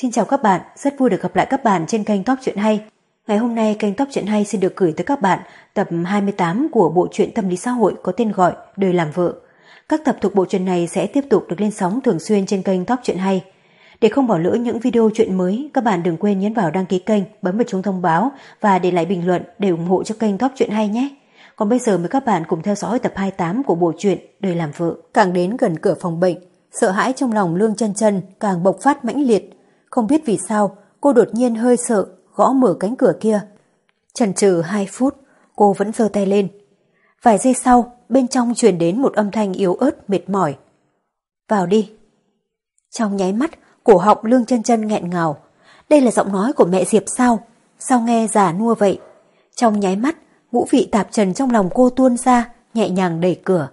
Xin chào các bạn, rất vui được gặp lại các bạn trên kênh Top Chuyện Hay. Ngày hôm nay kênh Top Chuyện Hay xin được gửi tới các bạn tập 28 của bộ truyện tâm lý xã hội có tên gọi Đời làm vợ. Các tập thuộc bộ truyện này sẽ tiếp tục được lên sóng thường xuyên trên kênh Top Chuyện Hay. Để không bỏ lỡ những video chuyện mới, các bạn đừng quên nhấn vào đăng ký kênh, bấm vào chuông thông báo và để lại bình luận để ủng hộ cho kênh Top Chuyện Hay nhé. Còn bây giờ mời các bạn cùng theo dõi tập 28 của bộ truyện Đời làm vợ. Càng đến gần cửa phòng bệnh, sợ hãi trong lòng Lương chân chân càng bộc phát mãnh liệt. Không biết vì sao, cô đột nhiên hơi sợ, gõ mở cánh cửa kia. Chần chừ 2 phút, cô vẫn giơ tay lên. Vài giây sau, bên trong truyền đến một âm thanh yếu ớt mệt mỏi. Vào đi. Trong nháy mắt, cổ họng Lương chân chân nghẹn ngào. Đây là giọng nói của mẹ Diệp sao? Sao nghe già nua vậy? Trong nháy mắt, ngũ vị tạp trần trong lòng cô tuôn ra, nhẹ nhàng đẩy cửa.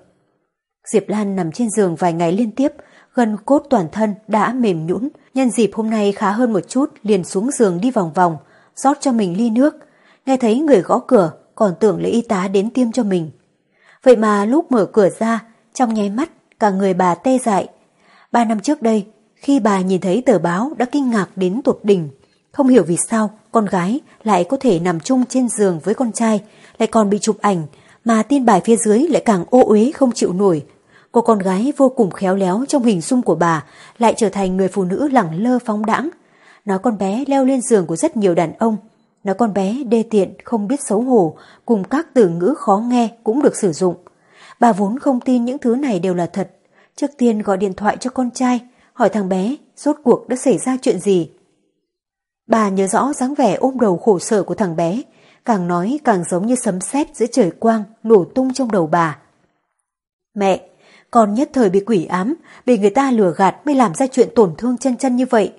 Diệp Lan nằm trên giường vài ngày liên tiếp, gần cốt toàn thân đã mềm nhũn, nhân dịp hôm nay khá hơn một chút liền xuống giường đi vòng vòng, rót cho mình ly nước. Nghe thấy người gõ cửa, còn tưởng là y tá đến tiêm cho mình. Vậy mà lúc mở cửa ra, trong nháy mắt, cả người bà tê dại. Ba năm trước đây, khi bà nhìn thấy tờ báo đã kinh ngạc đến tột đỉnh. Không hiểu vì sao con gái lại có thể nằm chung trên giường với con trai, lại còn bị chụp ảnh, mà tin bài phía dưới lại càng ô uế không chịu nổi. Cô con gái vô cùng khéo léo trong hình dung của bà lại trở thành người phụ nữ lẳng lơ phóng đãng. Nói con bé leo lên giường của rất nhiều đàn ông. Nói con bé đê tiện, không biết xấu hổ, cùng các từ ngữ khó nghe cũng được sử dụng. Bà vốn không tin những thứ này đều là thật. Trước tiên gọi điện thoại cho con trai, hỏi thằng bé rốt cuộc đã xảy ra chuyện gì. Bà nhớ rõ dáng vẻ ôm đầu khổ sở của thằng bé, càng nói càng giống như sấm sét giữa trời quang nổ tung trong đầu bà. Mẹ, con nhất thời bị quỷ ám, bị người ta lừa gạt mới làm ra chuyện tổn thương chân chân như vậy.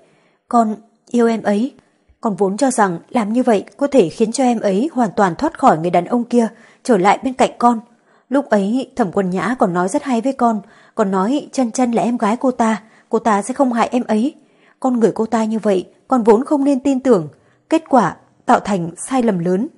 Con yêu em ấy. Con vốn cho rằng làm như vậy có thể khiến cho em ấy hoàn toàn thoát khỏi người đàn ông kia, trở lại bên cạnh con. Lúc ấy thẩm quân nhã còn nói rất hay với con, còn nói chân chân là em gái cô ta, cô ta sẽ không hại em ấy. Con người cô ta như vậy, con vốn không nên tin tưởng. Kết quả tạo thành sai lầm lớn.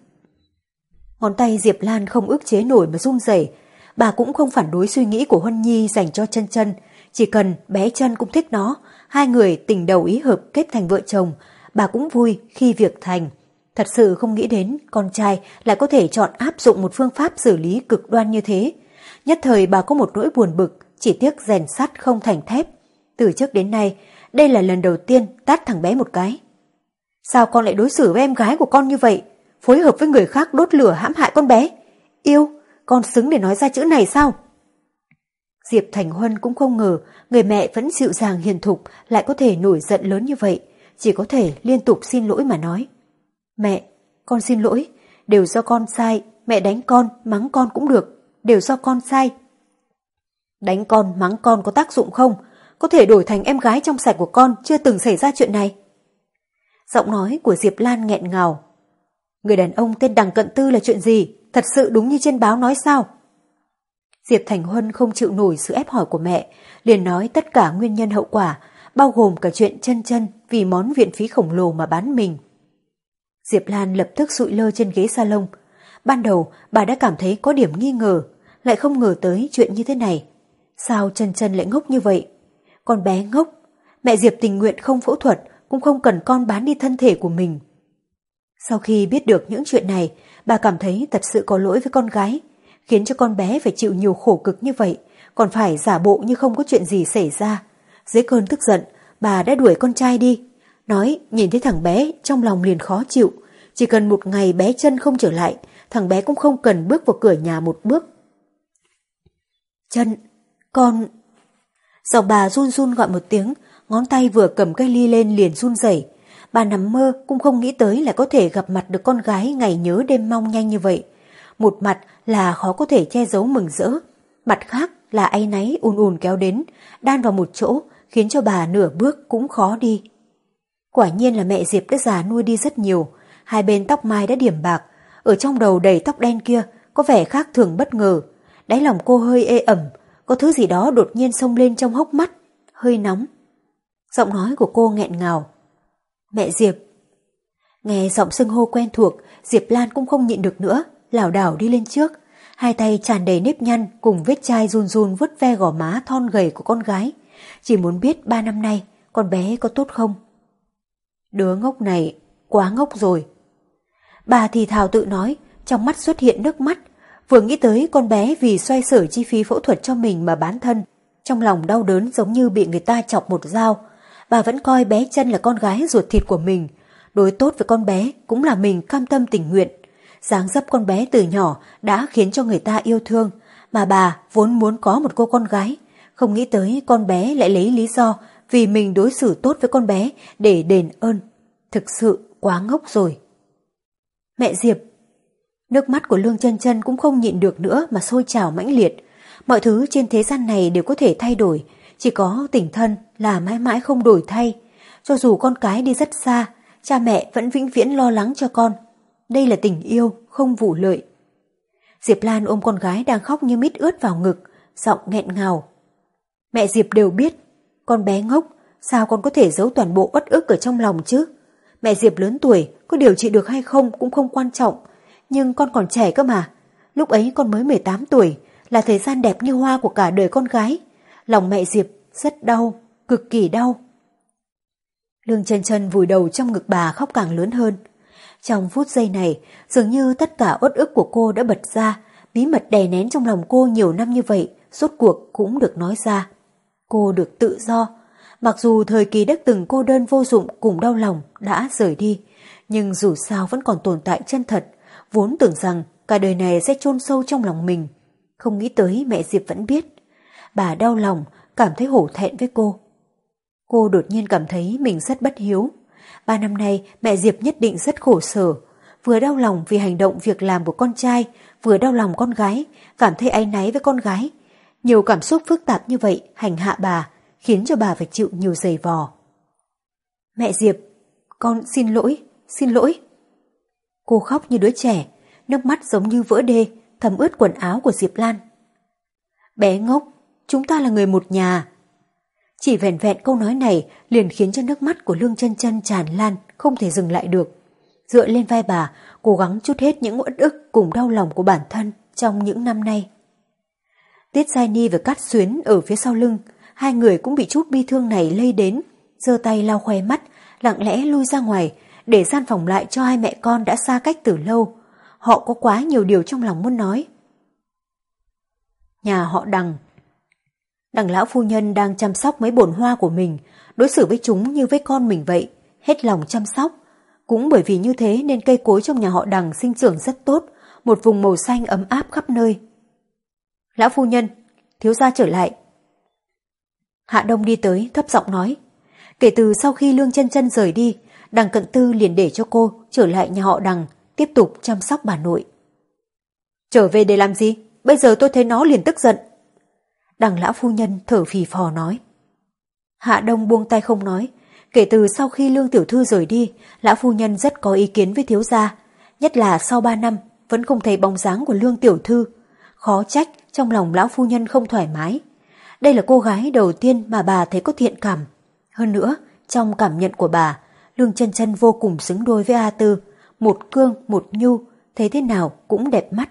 Ngón tay Diệp Lan không ước chế nổi mà run rẩy, bà cũng không phản đối suy nghĩ của Huân Nhi dành cho chân chân, chỉ cần bé chân cũng thích nó, hai người tình đầu ý hợp kết thành vợ chồng, bà cũng vui khi việc thành. Thật sự không nghĩ đến con trai lại có thể chọn áp dụng một phương pháp xử lý cực đoan như thế. Nhất thời bà có một nỗi buồn bực, chỉ tiếc rèn sắt không thành thép. Từ trước đến nay, đây là lần đầu tiên tát thằng bé một cái. Sao con lại đối xử với em gái của con như vậy? Phối hợp với người khác đốt lửa hãm hại con bé? Yêu, con xứng để nói ra chữ này sao? Diệp Thành Huân cũng không ngờ người mẹ vẫn dịu dàng hiền thục lại có thể nổi giận lớn như vậy, chỉ có thể liên tục xin lỗi mà nói. Mẹ, con xin lỗi, đều do con sai, mẹ đánh con, mắng con cũng được, đều do con sai. Đánh con, mắng con có tác dụng không? Có thể đổi thành em gái trong sạch của con chưa từng xảy ra chuyện này. Giọng nói của Diệp Lan nghẹn ngào. Người đàn ông tên Đằng Cận Tư là chuyện gì? Thật sự đúng như trên báo nói sao? Diệp Thành Huân không chịu nổi sự ép hỏi của mẹ, liền nói tất cả nguyên nhân hậu quả, bao gồm cả chuyện chân chân vì món viện phí khổng lồ mà bán mình. Diệp Lan lập tức sụi lơ trên ghế salon. Ban đầu bà đã cảm thấy có điểm nghi ngờ, lại không ngờ tới chuyện như thế này. Sao chân chân lại ngốc như vậy? Con bé ngốc, mẹ Diệp tình nguyện không phẫu thuật cũng không cần con bán đi thân thể của mình. Sau khi biết được những chuyện này, bà cảm thấy thật sự có lỗi với con gái, khiến cho con bé phải chịu nhiều khổ cực như vậy, còn phải giả bộ như không có chuyện gì xảy ra. Dưới cơn tức giận, bà đã đuổi con trai đi, nói nhìn thấy thằng bé trong lòng liền khó chịu, chỉ cần một ngày bé chân không trở lại, thằng bé cũng không cần bước vào cửa nhà một bước. Chân, con... Giọng bà run run gọi một tiếng, ngón tay vừa cầm cây ly lên liền run rẩy. Bà nằm mơ cũng không nghĩ tới lại có thể gặp mặt được con gái ngày nhớ đêm mong nhanh như vậy. Một mặt là khó có thể che giấu mừng rỡ, mặt khác là áy náy ùn ùn kéo đến, đan vào một chỗ, khiến cho bà nửa bước cũng khó đi. Quả nhiên là mẹ Diệp đã già nuôi đi rất nhiều, hai bên tóc mai đã điểm bạc, ở trong đầu đầy tóc đen kia có vẻ khác thường bất ngờ. Đáy lòng cô hơi ê ẩm, có thứ gì đó đột nhiên xông lên trong hốc mắt, hơi nóng. Giọng nói của cô nghẹn ngào. Mẹ Diệp. Nghe giọng xưng hô quen thuộc, Diệp Lan cũng không nhịn được nữa, lảo đảo đi lên trước. Hai tay tràn đầy nếp nhăn cùng vết chai run run vứt ve gò má thon gầy của con gái. Chỉ muốn biết ba năm nay con bé có tốt không? Đứa ngốc này, quá ngốc rồi. Bà thì thào tự nói, trong mắt xuất hiện nước mắt, vừa nghĩ tới con bé vì xoay sở chi phí phẫu thuật cho mình mà bán thân. Trong lòng đau đớn giống như bị người ta chọc một dao, bà vẫn coi bé chân là con gái ruột thịt của mình. Đối tốt với con bé cũng là mình cam tâm tình nguyện. dáng dấp con bé từ nhỏ đã khiến cho người ta yêu thương, mà bà vốn muốn có một cô con gái, không nghĩ tới con bé lại lấy lý do vì mình đối xử tốt với con bé để đền ơn. Thực sự quá ngốc rồi. Mẹ Diệp Nước mắt của Lương chân chân cũng không nhịn được nữa mà sôi trào mãnh liệt. Mọi thứ trên thế gian này đều có thể thay đổi, chỉ có tình thân là mãi mãi không đổi thay. Cho dù con cái đi rất xa, cha mẹ vẫn vĩnh viễn lo lắng cho con. Đây là tình yêu, không vụ lợi. Diệp Lan ôm con gái đang khóc như mít ướt vào ngực, giọng nghẹn ngào. Mẹ Diệp đều biết, con bé ngốc, sao con có thể giấu toàn bộ uất ức ở trong lòng chứ? Mẹ Diệp lớn tuổi, có điều trị được hay không cũng không quan trọng, nhưng con còn trẻ cơ mà. Lúc ấy con mới 18 tuổi, là thời gian đẹp như hoa của cả đời con gái. Lòng mẹ Diệp rất đau, cực kỳ đau. Lương chân chân vùi đầu trong ngực bà khóc càng lớn hơn. Trong phút giây này, dường như tất cả uất ức của cô đã bật ra, bí mật đè nén trong lòng cô nhiều năm như vậy, rốt cuộc cũng được nói ra. Cô được tự do. Mặc dù thời kỳ đã từng cô đơn vô dụng cùng đau lòng đã rời đi, nhưng dù sao vẫn còn tồn tại chân thật, vốn tưởng rằng cả đời này sẽ chôn sâu trong lòng mình. Không nghĩ tới mẹ Diệp vẫn biết. Bà đau lòng, cảm thấy hổ thẹn với cô. Cô đột nhiên cảm thấy mình rất bất hiếu. Ba năm nay mẹ Diệp nhất định rất khổ sở, vừa đau lòng vì hành động việc làm của con trai, vừa đau lòng con gái, cảm thấy áy náy với con gái. Nhiều cảm xúc phức tạp như vậy hành hạ bà, khiến cho bà phải chịu nhiều giày vò. Mẹ Diệp, con xin lỗi, xin lỗi. Cô khóc như đứa trẻ, nước mắt giống như vỡ đê, thấm ướt quần áo của Diệp Lan. Bé ngốc, chúng ta là người một nhà. Chỉ vẹn vẹn câu nói này liền khiến cho nước mắt của Lương chân chân tràn lan, không thể dừng lại được. Dựa lên vai bà, cố gắng chút hết những uất ức cùng đau lòng của bản thân trong những năm nay. Tiết Giai Ni và Cát Xuyến ở phía sau lưng, hai người cũng bị chút bi thương này lây đến, giơ tay lau khoe mắt, lặng lẽ lui ra ngoài, để gian phòng lại cho hai mẹ con đã xa cách từ lâu. Họ có quá nhiều điều trong lòng muốn nói. Nhà họ Đằng Đằng lão phu nhân đang chăm sóc mấy bồn hoa của mình, đối xử với chúng như với con mình vậy, hết lòng chăm sóc. Cũng bởi vì như thế nên cây cối trong nhà họ Đằng sinh trưởng rất tốt, một vùng màu xanh ấm áp khắp nơi. Lão phu nhân, thiếu gia trở lại. Hạ Đông đi tới, thấp giọng nói. Kể từ sau khi Lương chân chân rời đi, đằng cận tư liền để cho cô trở lại nhà họ đằng, tiếp tục chăm sóc bà nội. Trở về để làm gì? Bây giờ tôi thấy nó liền tức giận. Đằng lão phu nhân thở phì phò nói. Hạ Đông buông tay không nói. Kể từ sau khi Lương Tiểu Thư rời đi, lão phu nhân rất có ý kiến với thiếu gia. Nhất là sau ba năm, vẫn không thấy bóng dáng của Lương Tiểu Thư. Khó trách trong lòng lão phu nhân không thoải mái. Đây là cô gái đầu tiên mà bà thấy có thiện cảm. Hơn nữa, trong cảm nhận của bà, Lương chân chân vô cùng xứng đôi với A Tư, một cương, một nhu, thấy thế nào cũng đẹp mắt.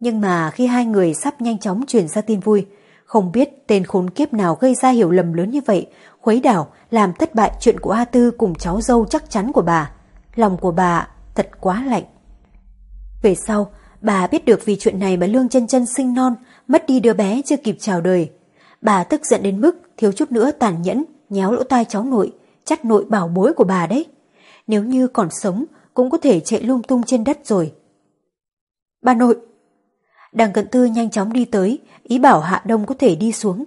Nhưng mà khi hai người sắp nhanh chóng truyền ra tin vui, không biết tên khốn kiếp nào gây ra hiểu lầm lớn như vậy, khuấy đảo, làm thất bại chuyện của A Tư cùng cháu dâu chắc chắn của bà. Lòng của bà thật quá lạnh. Về sau, bà biết được vì chuyện này mà Lương chân chân sinh non, mất đi đứa bé chưa kịp chào đời. Bà tức giận đến mức thiếu chút nữa tàn nhẫn, nhéo lỗ tai cháu nội, chắt nội bảo bối của bà đấy. Nếu như còn sống, cũng có thể chạy lung tung trên đất rồi. Bà nội! Đằng cận tư nhanh chóng đi tới, ý bảo Hạ Đông có thể đi xuống.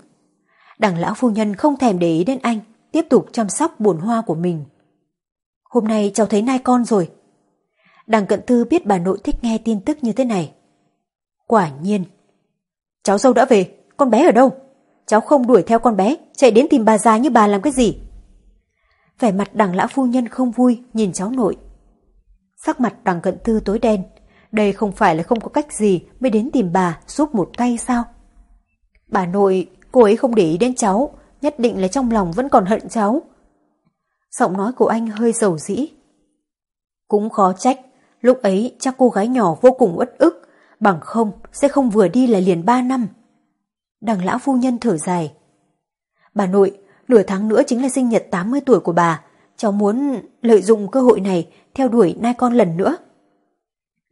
Đằng lão phu nhân không thèm để ý đến anh, tiếp tục chăm sóc buồn hoa của mình. Hôm nay cháu thấy nai con rồi. Đằng cận tư biết bà nội thích nghe tin tức như thế này. Quả nhiên. Cháu dâu đã về, con bé ở đâu? Cháu không đuổi theo con bé, chạy đến tìm bà già như bà làm cái gì? Vẻ mặt đằng lão phu nhân không vui nhìn cháu nội. Sắc mặt đằng cận tư tối đen. Đây không phải là không có cách gì mới đến tìm bà giúp một tay sao? Bà nội, cô ấy không để ý đến cháu, nhất định là trong lòng vẫn còn hận cháu. Giọng nói của anh hơi dầu dĩ. Cũng khó trách, lúc ấy chắc cô gái nhỏ vô cùng uất ức, bằng không sẽ không vừa đi là liền ba năm. Đằng lão phu nhân thở dài. Bà nội, nửa tháng nữa chính là sinh nhật 80 tuổi của bà, cháu muốn lợi dụng cơ hội này theo đuổi nai con lần nữa.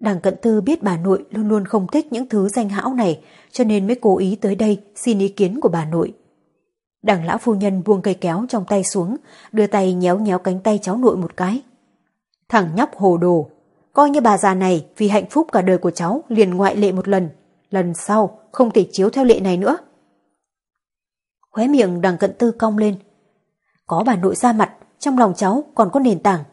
Đằng cận tư biết bà nội luôn luôn không thích những thứ danh hão này cho nên mới cố ý tới đây xin ý kiến của bà nội. Đằng lão phu nhân buông cây kéo trong tay xuống, đưa tay nhéo nhéo cánh tay cháu nội một cái. Thằng nhóc hồ đồ, coi như bà già này vì hạnh phúc cả đời của cháu liền ngoại lệ một lần, lần sau không thể chiếu theo lệ này nữa. Khóe miệng đằng cận tư cong lên. Có bà nội ra mặt, trong lòng cháu còn có nền tảng.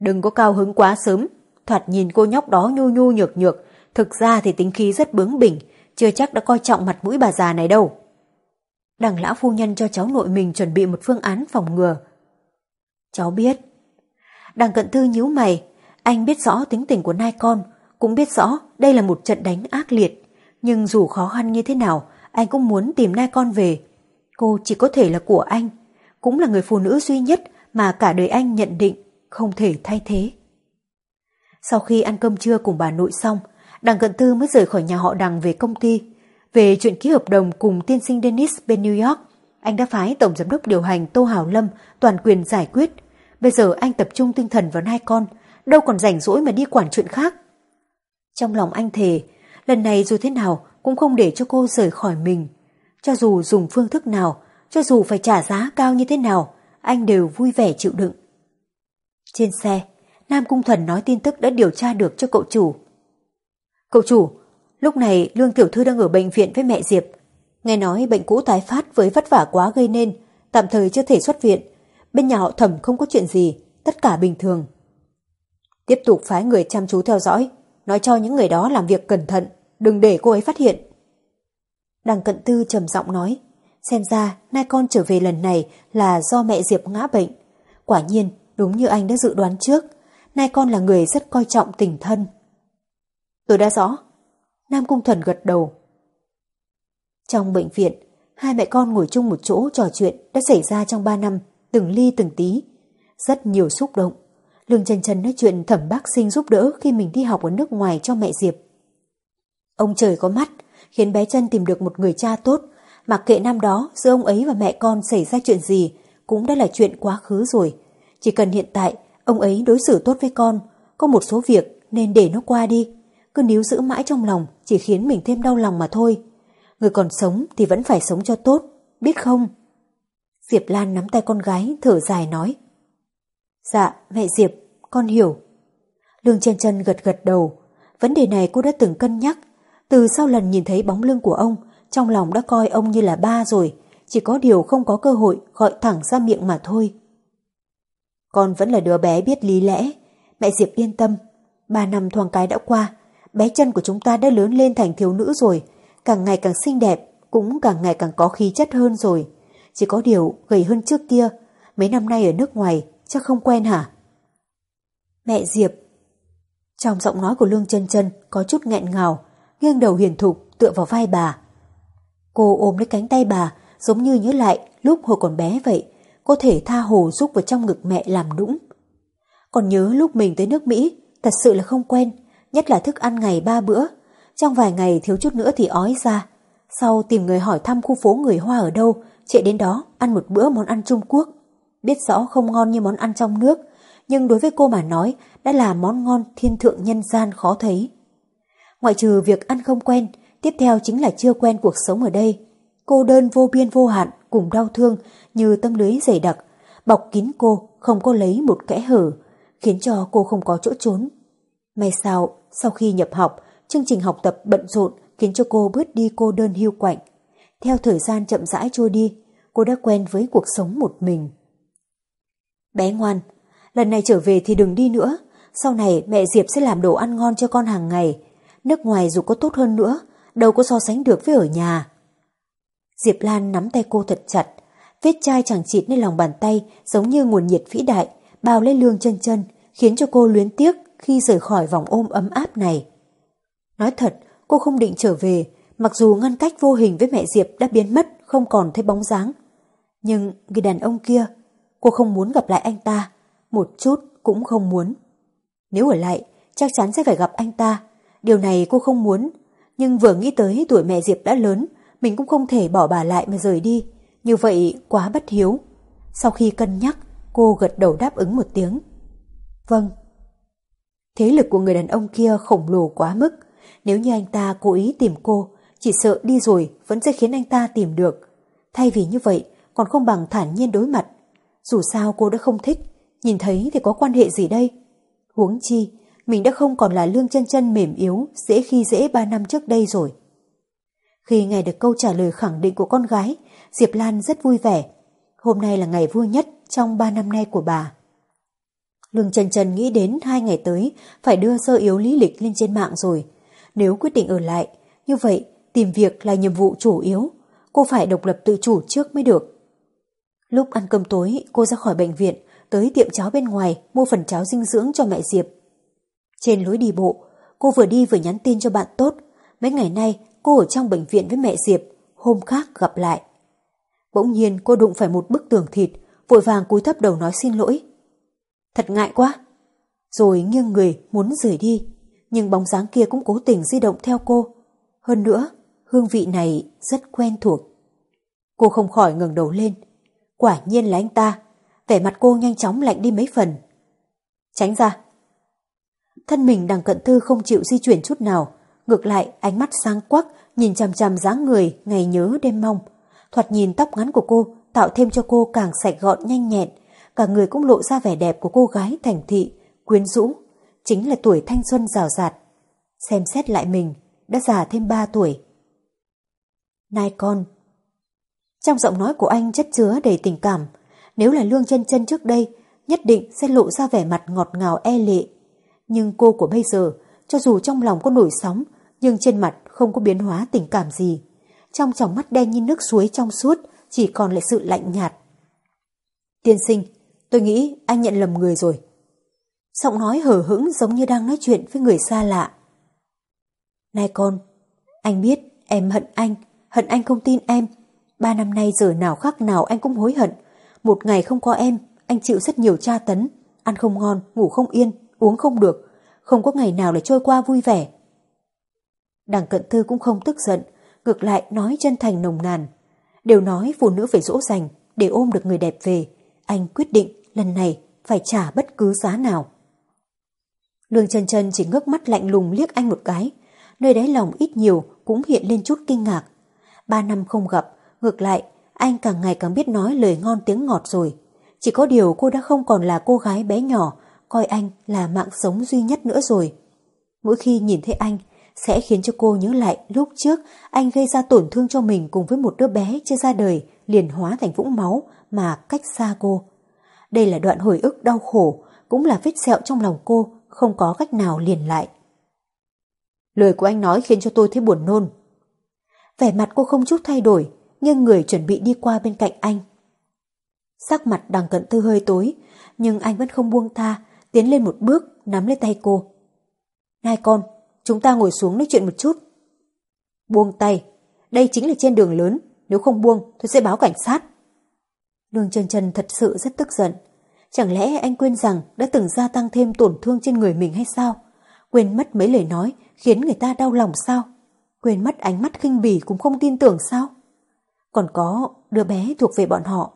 Đừng có cao hứng quá sớm, thoạt nhìn cô nhóc đó nhu nhu nhược nhược, thực ra thì tính khí rất bướng bỉnh, chưa chắc đã coi trọng mặt mũi bà già này đâu. Đằng lão phu nhân cho cháu nội mình chuẩn bị một phương án phòng ngừa. Cháu biết. Đằng cận thư nhíu mày, anh biết rõ tính tình của nai con, cũng biết rõ đây là một trận đánh ác liệt. Nhưng dù khó khăn như thế nào, anh cũng muốn tìm nai con về. Cô chỉ có thể là của anh, cũng là người phụ nữ duy nhất mà cả đời anh nhận định không thể thay thế. Sau khi ăn cơm trưa cùng bà nội xong, đằng cận tư mới rời khỏi nhà họ đằng về công ty. Về chuyện ký hợp đồng cùng tiên sinh Dennis bên New York, anh đã phái tổng giám đốc điều hành Tô Hào Lâm toàn quyền giải quyết. Bây giờ anh tập trung tinh thần vào hai con, đâu còn rảnh rỗi mà đi quản chuyện khác. Trong lòng anh thề, lần này dù thế nào cũng không để cho cô rời khỏi mình. Cho dù dùng phương thức nào, cho dù phải trả giá cao như thế nào, anh đều vui vẻ chịu đựng. Trên xe, Nam Cung Thần nói tin tức đã điều tra được cho cậu chủ. Cậu chủ, lúc này Lương Tiểu Thư đang ở bệnh viện với mẹ Diệp. Nghe nói bệnh cũ tái phát với vất vả quá gây nên, tạm thời chưa thể xuất viện. Bên nhà họ thẩm không có chuyện gì, tất cả bình thường. Tiếp tục phái người chăm chú theo dõi, nói cho những người đó làm việc cẩn thận, đừng để cô ấy phát hiện. Đằng cận tư trầm giọng nói, xem ra nai con trở về lần này là do mẹ Diệp ngã bệnh. Quả nhiên, đúng như anh đã dự đoán trước, nay con là người rất coi trọng tình thân. Tôi đã rõ. Nam Cung Thần gật đầu. Trong bệnh viện, hai mẹ con ngồi chung một chỗ trò chuyện đã xảy ra trong ba năm, từng ly từng tí. Rất nhiều xúc động. Lương Trần Trần nói chuyện thẩm bác sinh giúp đỡ khi mình đi học ở nước ngoài cho mẹ Diệp. Ông trời có mắt, khiến bé chân tìm được một người cha tốt, mặc kệ năm đó giữa ông ấy và mẹ con xảy ra chuyện gì cũng đã là chuyện quá khứ rồi. Chỉ cần hiện tại Ông ấy đối xử tốt với con, có một số việc nên để nó qua đi. Cứ níu giữ mãi trong lòng chỉ khiến mình thêm đau lòng mà thôi. Người còn sống thì vẫn phải sống cho tốt, biết không? Diệp Lan nắm tay con gái thở dài nói. Dạ, mẹ Diệp, con hiểu. Lương chân chân gật gật đầu. Vấn đề này cô đã từng cân nhắc. Từ sau lần nhìn thấy bóng lưng của ông, trong lòng đã coi ông như là ba rồi. Chỉ có điều không có cơ hội gọi thẳng ra miệng mà thôi. Con vẫn là đứa bé biết lý lẽ. Mẹ Diệp yên tâm. Ba năm thoáng cái đã qua, bé chân của chúng ta đã lớn lên thành thiếu nữ rồi. Càng ngày càng xinh đẹp, cũng càng ngày càng có khí chất hơn rồi. Chỉ có điều gầy hơn trước kia. Mấy năm nay ở nước ngoài, chắc không quen hả? Mẹ Diệp Trong giọng nói của Lương chân chân có chút nghẹn ngào, nghiêng đầu hiền thục tựa vào vai bà. Cô ôm lấy cánh tay bà, giống như nhớ lại lúc hồi còn bé vậy, có thể tha hồ giúp vào trong ngực mẹ làm nũng. Còn nhớ lúc mình tới nước Mỹ, thật sự là không quen, nhất là thức ăn ngày ba bữa. Trong vài ngày thiếu chút nữa thì ói ra. Sau tìm người hỏi thăm khu phố người Hoa ở đâu, chạy đến đó ăn một bữa món ăn Trung Quốc. Biết rõ không ngon như món ăn trong nước, nhưng đối với cô mà nói đã là món ngon thiên thượng nhân gian khó thấy. Ngoại trừ việc ăn không quen, tiếp theo chính là chưa quen cuộc sống ở đây. Cô đơn vô biên vô hạn cùng đau thương như tấm lưới dày đặc, bọc kín cô không có lấy một kẽ hở, khiến cho cô không có chỗ trốn. May sao, sau khi nhập học, chương trình học tập bận rộn khiến cho cô bớt đi cô đơn hiu quạnh. Theo thời gian chậm rãi trôi đi, cô đã quen với cuộc sống một mình. Bé ngoan, lần này trở về thì đừng đi nữa, sau này mẹ Diệp sẽ làm đồ ăn ngon cho con hàng ngày. Nước ngoài dù có tốt hơn nữa, đâu có so sánh được với ở nhà. Diệp Lan nắm tay cô thật chặt, vết chai chẳng chịt lên lòng bàn tay giống như nguồn nhiệt vĩ đại, bao lấy lương chân chân, khiến cho cô luyến tiếc khi rời khỏi vòng ôm ấm áp này. Nói thật, cô không định trở về, mặc dù ngăn cách vô hình với mẹ Diệp đã biến mất, không còn thấy bóng dáng. Nhưng người đàn ông kia, cô không muốn gặp lại anh ta, một chút cũng không muốn. Nếu ở lại, chắc chắn sẽ phải gặp anh ta. Điều này cô không muốn, nhưng vừa nghĩ tới tuổi mẹ Diệp đã lớn, mình cũng không thể bỏ bà lại mà rời đi. Như vậy quá bất hiếu. Sau khi cân nhắc, Cô gật đầu đáp ứng một tiếng. Vâng. Thế lực của người đàn ông kia khổng lồ quá mức. Nếu như anh ta cố ý tìm cô, chỉ sợ đi rồi vẫn sẽ khiến anh ta tìm được. Thay vì như vậy, còn không bằng thản nhiên đối mặt. Dù sao cô đã không thích, nhìn thấy thì có quan hệ gì đây? Huống chi, mình đã không còn là lương chân chân mềm yếu, dễ khi dễ ba năm trước đây rồi. Khi nghe được câu trả lời khẳng định của con gái, Diệp Lan rất vui vẻ. Hôm nay là ngày vui nhất trong ba năm nay của bà. Lương Trần Trần nghĩ đến hai ngày tới phải đưa sơ yếu lý lịch lên trên mạng rồi. Nếu quyết định ở lại, như vậy tìm việc là nhiệm vụ chủ yếu. Cô phải độc lập tự chủ trước mới được. Lúc ăn cơm tối, cô ra khỏi bệnh viện, tới tiệm cháo bên ngoài mua phần cháo dinh dưỡng cho mẹ Diệp. Trên lối đi bộ, cô vừa đi vừa nhắn tin cho bạn tốt. Mấy ngày nay cô ở trong bệnh viện với mẹ Diệp, hôm khác gặp lại. Bỗng nhiên cô đụng phải một bức tường thịt, vội vàng cúi thấp đầu nói xin lỗi. Thật ngại quá. Rồi nghiêng người muốn rời đi, nhưng bóng dáng kia cũng cố tình di động theo cô. Hơn nữa, hương vị này rất quen thuộc. Cô không khỏi ngừng đầu lên. Quả nhiên là anh ta. Vẻ mặt cô nhanh chóng lạnh đi mấy phần. Tránh ra. Thân mình đằng cận thư không chịu di chuyển chút nào. Ngược lại ánh mắt sáng quắc nhìn chằm chằm dáng người ngày nhớ đêm mong. Thoạt nhìn tóc ngắn của cô tạo thêm cho cô càng sạch gọn nhanh nhẹn, cả người cũng lộ ra vẻ đẹp của cô gái thành thị, quyến rũ, chính là tuổi thanh xuân rào rạt. Xem xét lại mình, đã già thêm 3 tuổi. Nai con Trong giọng nói của anh chất chứa đầy tình cảm, nếu là Lương chân chân trước đây, nhất định sẽ lộ ra vẻ mặt ngọt ngào e lệ. Nhưng cô của bây giờ, cho dù trong lòng có nổi sóng, nhưng trên mặt không có biến hóa tình cảm gì. Trong tròng mắt đen như nước suối trong suốt, chỉ còn lại sự lạnh nhạt. Tiên sinh, tôi nghĩ anh nhận lầm người rồi. Giọng nói hở hững giống như đang nói chuyện với người xa lạ. Này con, anh biết em hận anh, hận anh không tin em. Ba năm nay giờ nào khác nào anh cũng hối hận. Một ngày không có em, anh chịu rất nhiều tra tấn. Ăn không ngon, ngủ không yên, uống không được. Không có ngày nào để trôi qua vui vẻ. Đằng cận thư cũng không tức giận, ngược lại nói chân thành nồng nàn. Đều nói phụ nữ phải dỗ dành để ôm được người đẹp về. Anh quyết định lần này phải trả bất cứ giá nào. Lương chân chân chỉ ngước mắt lạnh lùng liếc anh một cái, nơi đáy lòng ít nhiều cũng hiện lên chút kinh ngạc. Ba năm không gặp, ngược lại, anh càng ngày càng biết nói lời ngon tiếng ngọt rồi. Chỉ có điều cô đã không còn là cô gái bé nhỏ, coi anh là mạng sống duy nhất nữa rồi. Mỗi khi nhìn thấy anh, sẽ khiến cho cô nhớ lại lúc trước anh gây ra tổn thương cho mình cùng với một đứa bé chưa ra đời liền hóa thành vũng máu mà cách xa cô. Đây là đoạn hồi ức đau khổ, cũng là vết sẹo trong lòng cô, không có cách nào liền lại. Lời của anh nói khiến cho tôi thấy buồn nôn. Vẻ mặt cô không chút thay đổi, nhưng người chuẩn bị đi qua bên cạnh anh. Sắc mặt đằng cận tư hơi tối, nhưng anh vẫn không buông tha, tiến lên một bước, nắm lấy tay cô. Này con, chúng ta ngồi xuống nói chuyện một chút. Buông tay, đây chính là trên đường lớn, nếu không buông tôi sẽ báo cảnh sát. Đường Trần Trần thật sự rất tức giận. Chẳng lẽ anh quên rằng đã từng gia tăng thêm tổn thương trên người mình hay sao? Quên mất mấy lời nói khiến người ta đau lòng sao? Quên mất ánh mắt khinh bỉ cũng không tin tưởng sao? Còn có đứa bé thuộc về bọn họ.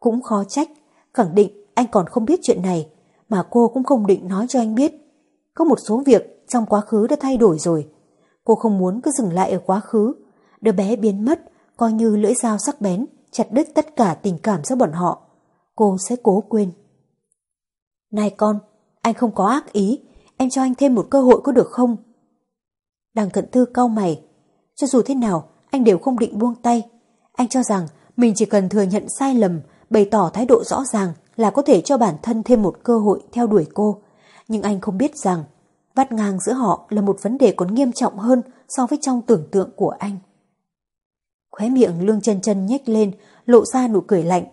Cũng khó trách, khẳng định anh còn không biết chuyện này, mà cô cũng không định nói cho anh biết. Có một số việc trong quá khứ đã thay đổi rồi. Cô không muốn cứ dừng lại ở quá khứ. Đứa bé biến mất, coi như lưỡi dao sắc bén, chặt đứt tất cả tình cảm giữa bọn họ. Cô sẽ cố quên. Này con, anh không có ác ý, em cho anh thêm một cơ hội có được không? Đằng cận thư cau mày. Cho dù thế nào, anh đều không định buông tay. Anh cho rằng mình chỉ cần thừa nhận sai lầm, bày tỏ thái độ rõ ràng là có thể cho bản thân thêm một cơ hội theo đuổi cô. Nhưng anh không biết rằng vắt ngang giữa họ là một vấn đề còn nghiêm trọng hơn so với trong tưởng tượng của anh. Khóe miệng lương chân chân nhếch lên, lộ ra nụ cười lạnh.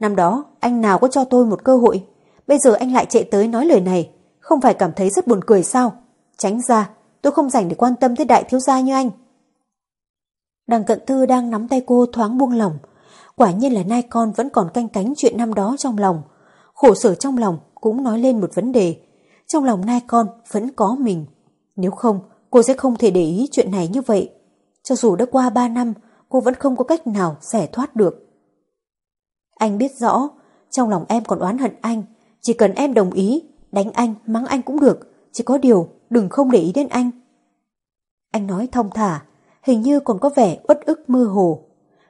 Năm đó, anh nào có cho tôi một cơ hội, bây giờ anh lại chạy tới nói lời này, không phải cảm thấy rất buồn cười sao? Tránh ra, tôi không dành để quan tâm tới đại thiếu gia như anh. Đằng cận thư đang nắm tay cô thoáng buông lỏng, quả nhiên là nai con vẫn còn canh cánh chuyện năm đó trong lòng. Khổ sở trong lòng cũng nói lên một vấn đề, trong lòng nai con vẫn có mình. Nếu không, cô sẽ không thể để ý chuyện này như vậy. Cho dù đã qua ba năm, cô vẫn không có cách nào giải thoát được. Anh biết rõ, trong lòng em còn oán hận anh, chỉ cần em đồng ý, đánh anh, mắng anh cũng được, chỉ có điều đừng không để ý đến anh. Anh nói thông thả, hình như còn có vẻ uất ức mơ hồ.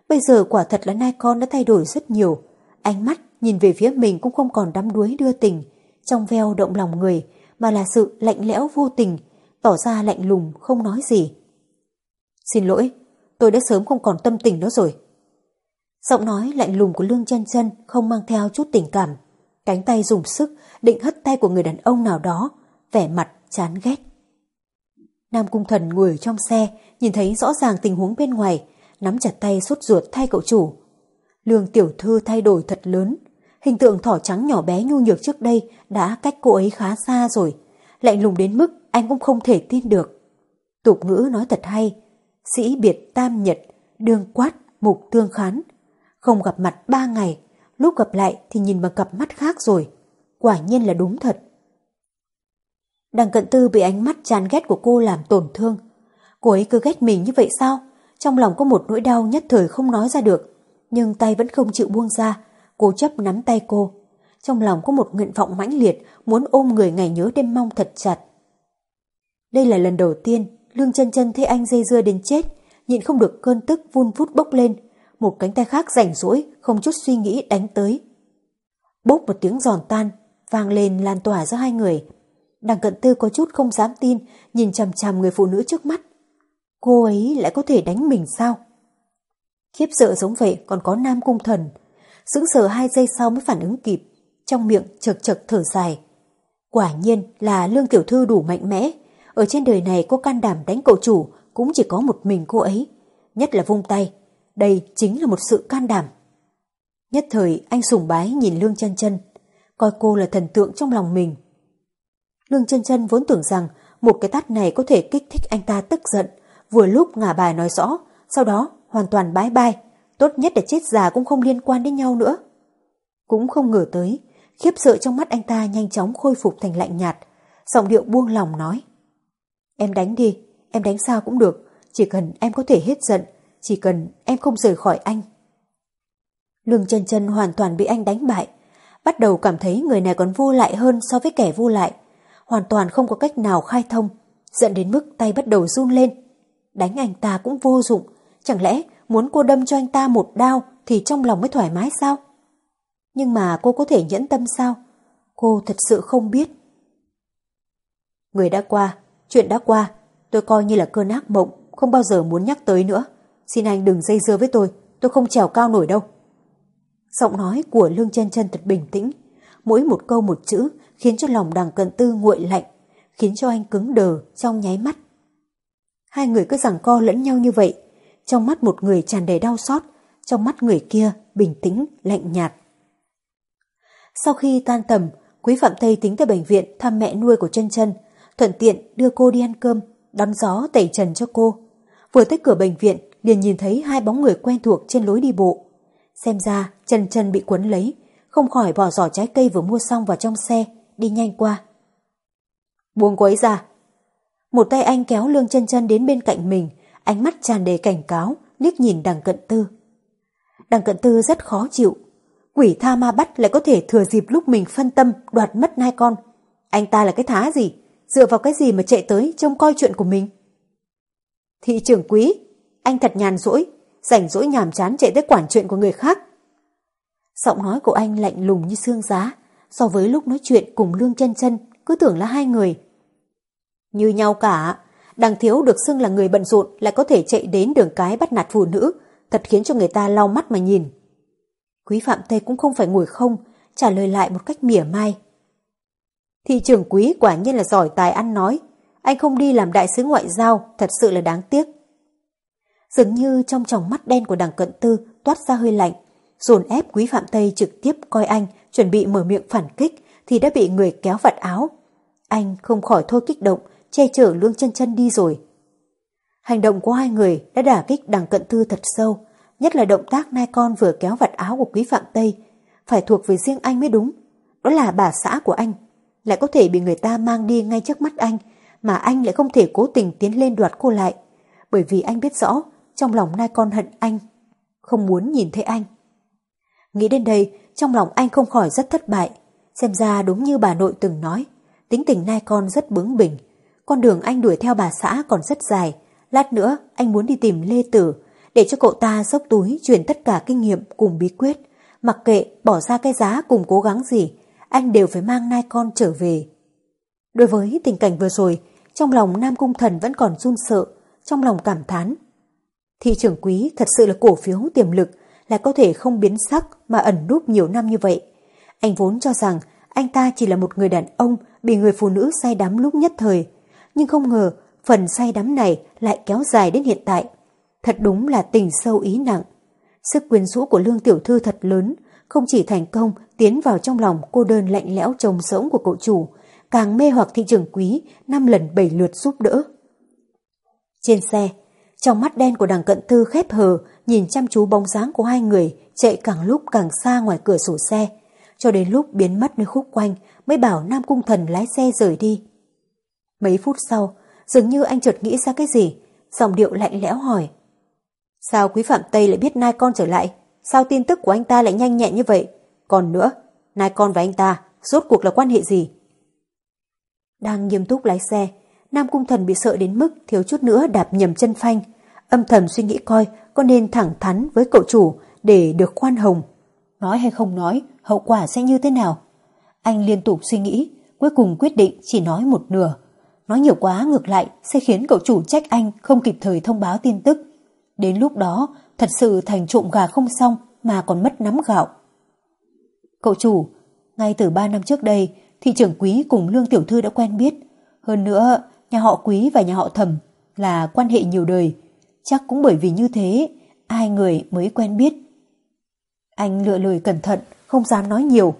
Bây giờ quả thật là nai con đã thay đổi rất nhiều, ánh mắt nhìn về phía mình cũng không còn đắm đuối đưa tình, trong veo động lòng người, mà là sự lạnh lẽo vô tình, tỏ ra lạnh lùng không nói gì. Xin lỗi, tôi đã sớm không còn tâm tình nữa rồi. Giọng nói lạnh lùng của Lương chân chân không mang theo chút tình cảm. Cánh tay dùng sức định hất tay của người đàn ông nào đó, vẻ mặt chán ghét. Nam Cung Thần ngồi trong xe, nhìn thấy rõ ràng tình huống bên ngoài, nắm chặt tay sốt ruột thay cậu chủ. Lương tiểu thư thay đổi thật lớn, hình tượng thỏ trắng nhỏ bé nhu nhược trước đây đã cách cô ấy khá xa rồi, lạnh lùng đến mức anh cũng không thể tin được. Tục ngữ nói thật hay, sĩ biệt tam nhật, đương quát, mục tương khán. Không gặp mặt ba ngày, lúc gặp lại thì nhìn bằng cặp mắt khác rồi. Quả nhiên là đúng thật. Đằng cận tư bị ánh mắt chán ghét của cô làm tổn thương. Cô ấy cứ ghét mình như vậy sao? Trong lòng có một nỗi đau nhất thời không nói ra được. Nhưng tay vẫn không chịu buông ra. Cô chấp nắm tay cô. Trong lòng có một nguyện vọng mãnh liệt muốn ôm người ngày nhớ đêm mong thật chặt. Đây là lần đầu tiên Lương chân chân thấy anh dây dưa đến chết, nhịn không được cơn tức vun vút bốc lên, một cánh tay khác rảnh rỗi, không chút suy nghĩ đánh tới. Bốc một tiếng giòn tan, vang lên lan tỏa giữa hai người. Đằng cận tư có chút không dám tin, nhìn chằm chằm người phụ nữ trước mắt. Cô ấy lại có thể đánh mình sao? Khiếp sợ giống vậy còn có nam cung thần. Sững sờ hai giây sau mới phản ứng kịp, trong miệng chật chật thở dài. Quả nhiên là lương tiểu thư đủ mạnh mẽ, ở trên đời này có can đảm đánh cậu chủ cũng chỉ có một mình cô ấy. Nhất là vung tay. Đây chính là một sự can đảm. Nhất thời anh sùng bái nhìn Lương chân chân coi cô là thần tượng trong lòng mình. Lương chân chân vốn tưởng rằng một cái tát này có thể kích thích anh ta tức giận, vừa lúc ngả bài nói rõ, sau đó hoàn toàn bái bai, tốt nhất để chết già cũng không liên quan đến nhau nữa. Cũng không ngờ tới, khiếp sợ trong mắt anh ta nhanh chóng khôi phục thành lạnh nhạt, giọng điệu buông lòng nói. Em đánh đi, em đánh sao cũng được, chỉ cần em có thể hết giận, chỉ cần em không rời khỏi anh. Lương chân chân hoàn toàn bị anh đánh bại, bắt đầu cảm thấy người này còn vô lại hơn so với kẻ vô lại, hoàn toàn không có cách nào khai thông, giận đến mức tay bắt đầu run lên. Đánh anh ta cũng vô dụng, chẳng lẽ muốn cô đâm cho anh ta một đao thì trong lòng mới thoải mái sao? Nhưng mà cô có thể nhẫn tâm sao? Cô thật sự không biết. Người đã qua, Chuyện đã qua, tôi coi như là cơn ác mộng, không bao giờ muốn nhắc tới nữa. Xin anh đừng dây dưa với tôi, tôi không trèo cao nổi đâu. Giọng nói của Lương chân chân thật bình tĩnh, mỗi một câu một chữ khiến cho lòng đằng cận tư nguội lạnh, khiến cho anh cứng đờ trong nháy mắt. Hai người cứ giằng co lẫn nhau như vậy, trong mắt một người tràn đầy đau xót, trong mắt người kia bình tĩnh, lạnh nhạt. Sau khi tan tầm, Quý Phạm Tây tính tới bệnh viện thăm mẹ nuôi của chân chân, thuận tiện đưa cô đi ăn cơm, đón gió tẩy trần cho cô. Vừa tới cửa bệnh viện, liền nhìn thấy hai bóng người quen thuộc trên lối đi bộ. Xem ra chân chân bị quấn lấy, không khỏi bỏ giỏ trái cây vừa mua xong vào trong xe, đi nhanh qua. Buông cô ấy ra. Một tay anh kéo lương chân chân đến bên cạnh mình, ánh mắt tràn đầy cảnh cáo, liếc nhìn đằng cận tư. Đằng cận tư rất khó chịu. Quỷ tha ma bắt lại có thể thừa dịp lúc mình phân tâm đoạt mất hai con. Anh ta là cái thá gì? dựa vào cái gì mà chạy tới trông coi chuyện của mình? Thị trưởng quý, anh thật nhàn rỗi, rảnh rỗi nhàm chán chạy tới quản chuyện của người khác. Giọng nói của anh lạnh lùng như xương giá, so với lúc nói chuyện cùng Lương chân chân cứ tưởng là hai người. Như nhau cả, đằng thiếu được xưng là người bận rộn lại có thể chạy đến đường cái bắt nạt phụ nữ, thật khiến cho người ta lau mắt mà nhìn. Quý Phạm Tây cũng không phải ngồi không, trả lời lại một cách mỉa mai. Thị trưởng quý quả nhiên là giỏi tài ăn nói. Anh không đi làm đại sứ ngoại giao, thật sự là đáng tiếc. Dường như trong tròng mắt đen của đằng cận tư toát ra hơi lạnh, dồn ép quý phạm Tây trực tiếp coi anh chuẩn bị mở miệng phản kích thì đã bị người kéo vặt áo. Anh không khỏi thôi kích động, che chở lương chân chân đi rồi. Hành động của hai người đã đả kích đằng cận tư thật sâu, nhất là động tác nai con vừa kéo vặt áo của quý phạm Tây, phải thuộc về riêng anh mới đúng. Đó là bà xã của anh lại có thể bị người ta mang đi ngay trước mắt anh, mà anh lại không thể cố tình tiến lên đoạt cô lại, bởi vì anh biết rõ trong lòng nai con hận anh, không muốn nhìn thấy anh. Nghĩ đến đây, trong lòng anh không khỏi rất thất bại. Xem ra đúng như bà nội từng nói, tính tình nai con rất bướng bỉnh. Con đường anh đuổi theo bà xã còn rất dài. Lát nữa anh muốn đi tìm Lê Tử để cho cậu ta dốc túi truyền tất cả kinh nghiệm cùng bí quyết. Mặc kệ bỏ ra cái giá cùng cố gắng gì, anh đều phải mang nai con trở về. Đối với tình cảnh vừa rồi, trong lòng Nam Cung Thần vẫn còn run sợ, trong lòng cảm thán. Thị trưởng quý thật sự là cổ phiếu tiềm lực, là có thể không biến sắc mà ẩn núp nhiều năm như vậy. Anh vốn cho rằng anh ta chỉ là một người đàn ông bị người phụ nữ say đắm lúc nhất thời, nhưng không ngờ phần say đắm này lại kéo dài đến hiện tại. Thật đúng là tình sâu ý nặng. Sức quyến rũ của Lương Tiểu Thư thật lớn, không chỉ thành công tiến vào trong lòng cô đơn lạnh lẽo trồng sống của cậu chủ, càng mê hoặc thị trường quý năm lần bảy lượt giúp đỡ. Trên xe, trong mắt đen của đằng cận tư khép hờ nhìn chăm chú bóng dáng của hai người chạy càng lúc càng xa ngoài cửa sổ xe, cho đến lúc biến mất nơi khúc quanh mới bảo Nam Cung Thần lái xe rời đi. Mấy phút sau, dường như anh chợt nghĩ ra cái gì, giọng điệu lạnh lẽo hỏi. Sao quý phạm Tây lại biết nai con trở lại? Sao tin tức của anh ta lại nhanh nhẹn như vậy? Còn nữa, nai con và anh ta rốt cuộc là quan hệ gì? Đang nghiêm túc lái xe, Nam Cung Thần bị sợ đến mức thiếu chút nữa đạp nhầm chân phanh. Âm thầm suy nghĩ coi có nên thẳng thắn với cậu chủ để được khoan hồng. Nói hay không nói, hậu quả sẽ như thế nào? Anh liên tục suy nghĩ, cuối cùng quyết định chỉ nói một nửa. Nói nhiều quá ngược lại sẽ khiến cậu chủ trách anh không kịp thời thông báo tin tức. Đến lúc đó, thật sự thành trộm gà không xong mà còn mất nắm gạo. Cậu chủ, ngay từ ba năm trước đây, thị trưởng quý cùng Lương Tiểu Thư đã quen biết. Hơn nữa, nhà họ quý và nhà họ thẩm là quan hệ nhiều đời. Chắc cũng bởi vì như thế, hai người mới quen biết. Anh lựa lời cẩn thận, không dám nói nhiều.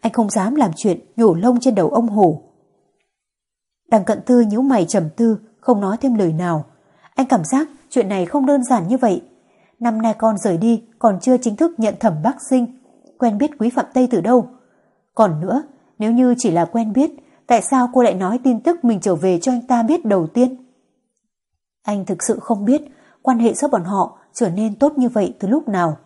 Anh không dám làm chuyện nhổ lông trên đầu ông hổ. Đằng cận tư nhíu mày trầm tư, không nói thêm lời nào. Anh cảm giác chuyện này không đơn giản như vậy. Năm nay con rời đi còn chưa chính thức nhận thẩm bác sinh, quen biết quý phạm Tây từ đâu. Còn nữa, nếu như chỉ là quen biết, tại sao cô lại nói tin tức mình trở về cho anh ta biết đầu tiên? Anh thực sự không biết quan hệ giữa bọn họ trở nên tốt như vậy từ lúc nào.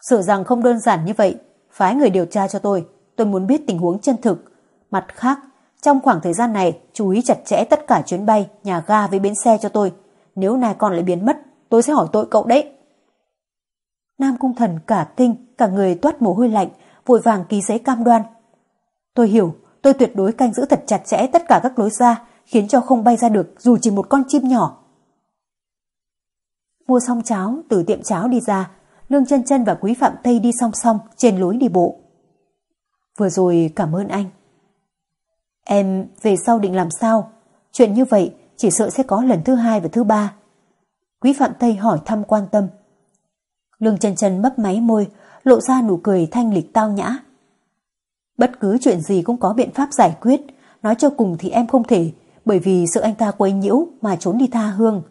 Sợ rằng không đơn giản như vậy, phái người điều tra cho tôi, tôi muốn biết tình huống chân thực. Mặt khác, trong khoảng thời gian này, chú ý chặt chẽ tất cả chuyến bay, nhà ga với bến xe cho tôi. Nếu nai con lại biến mất, tôi sẽ hỏi tội cậu đấy. Nam Cung Thần cả kinh, cả người toát mồ hôi lạnh, vội vàng ký giấy cam đoan. Tôi hiểu, tôi tuyệt đối canh giữ thật chặt chẽ tất cả các lối ra, khiến cho không bay ra được dù chỉ một con chim nhỏ. Mua xong cháo, từ tiệm cháo đi ra, Lương chân chân và Quý Phạm Tây đi song song trên lối đi bộ. Vừa rồi cảm ơn anh. Em về sau định làm sao? Chuyện như vậy chỉ sợ sẽ có lần thứ hai và thứ ba. Quý Phạm Tây hỏi thăm quan tâm. Lương chân chân mấp máy môi, lộ ra nụ cười thanh lịch tao nhã. Bất cứ chuyện gì cũng có biện pháp giải quyết, nói cho cùng thì em không thể, bởi vì sợ anh ta quấy nhiễu mà trốn đi tha hương.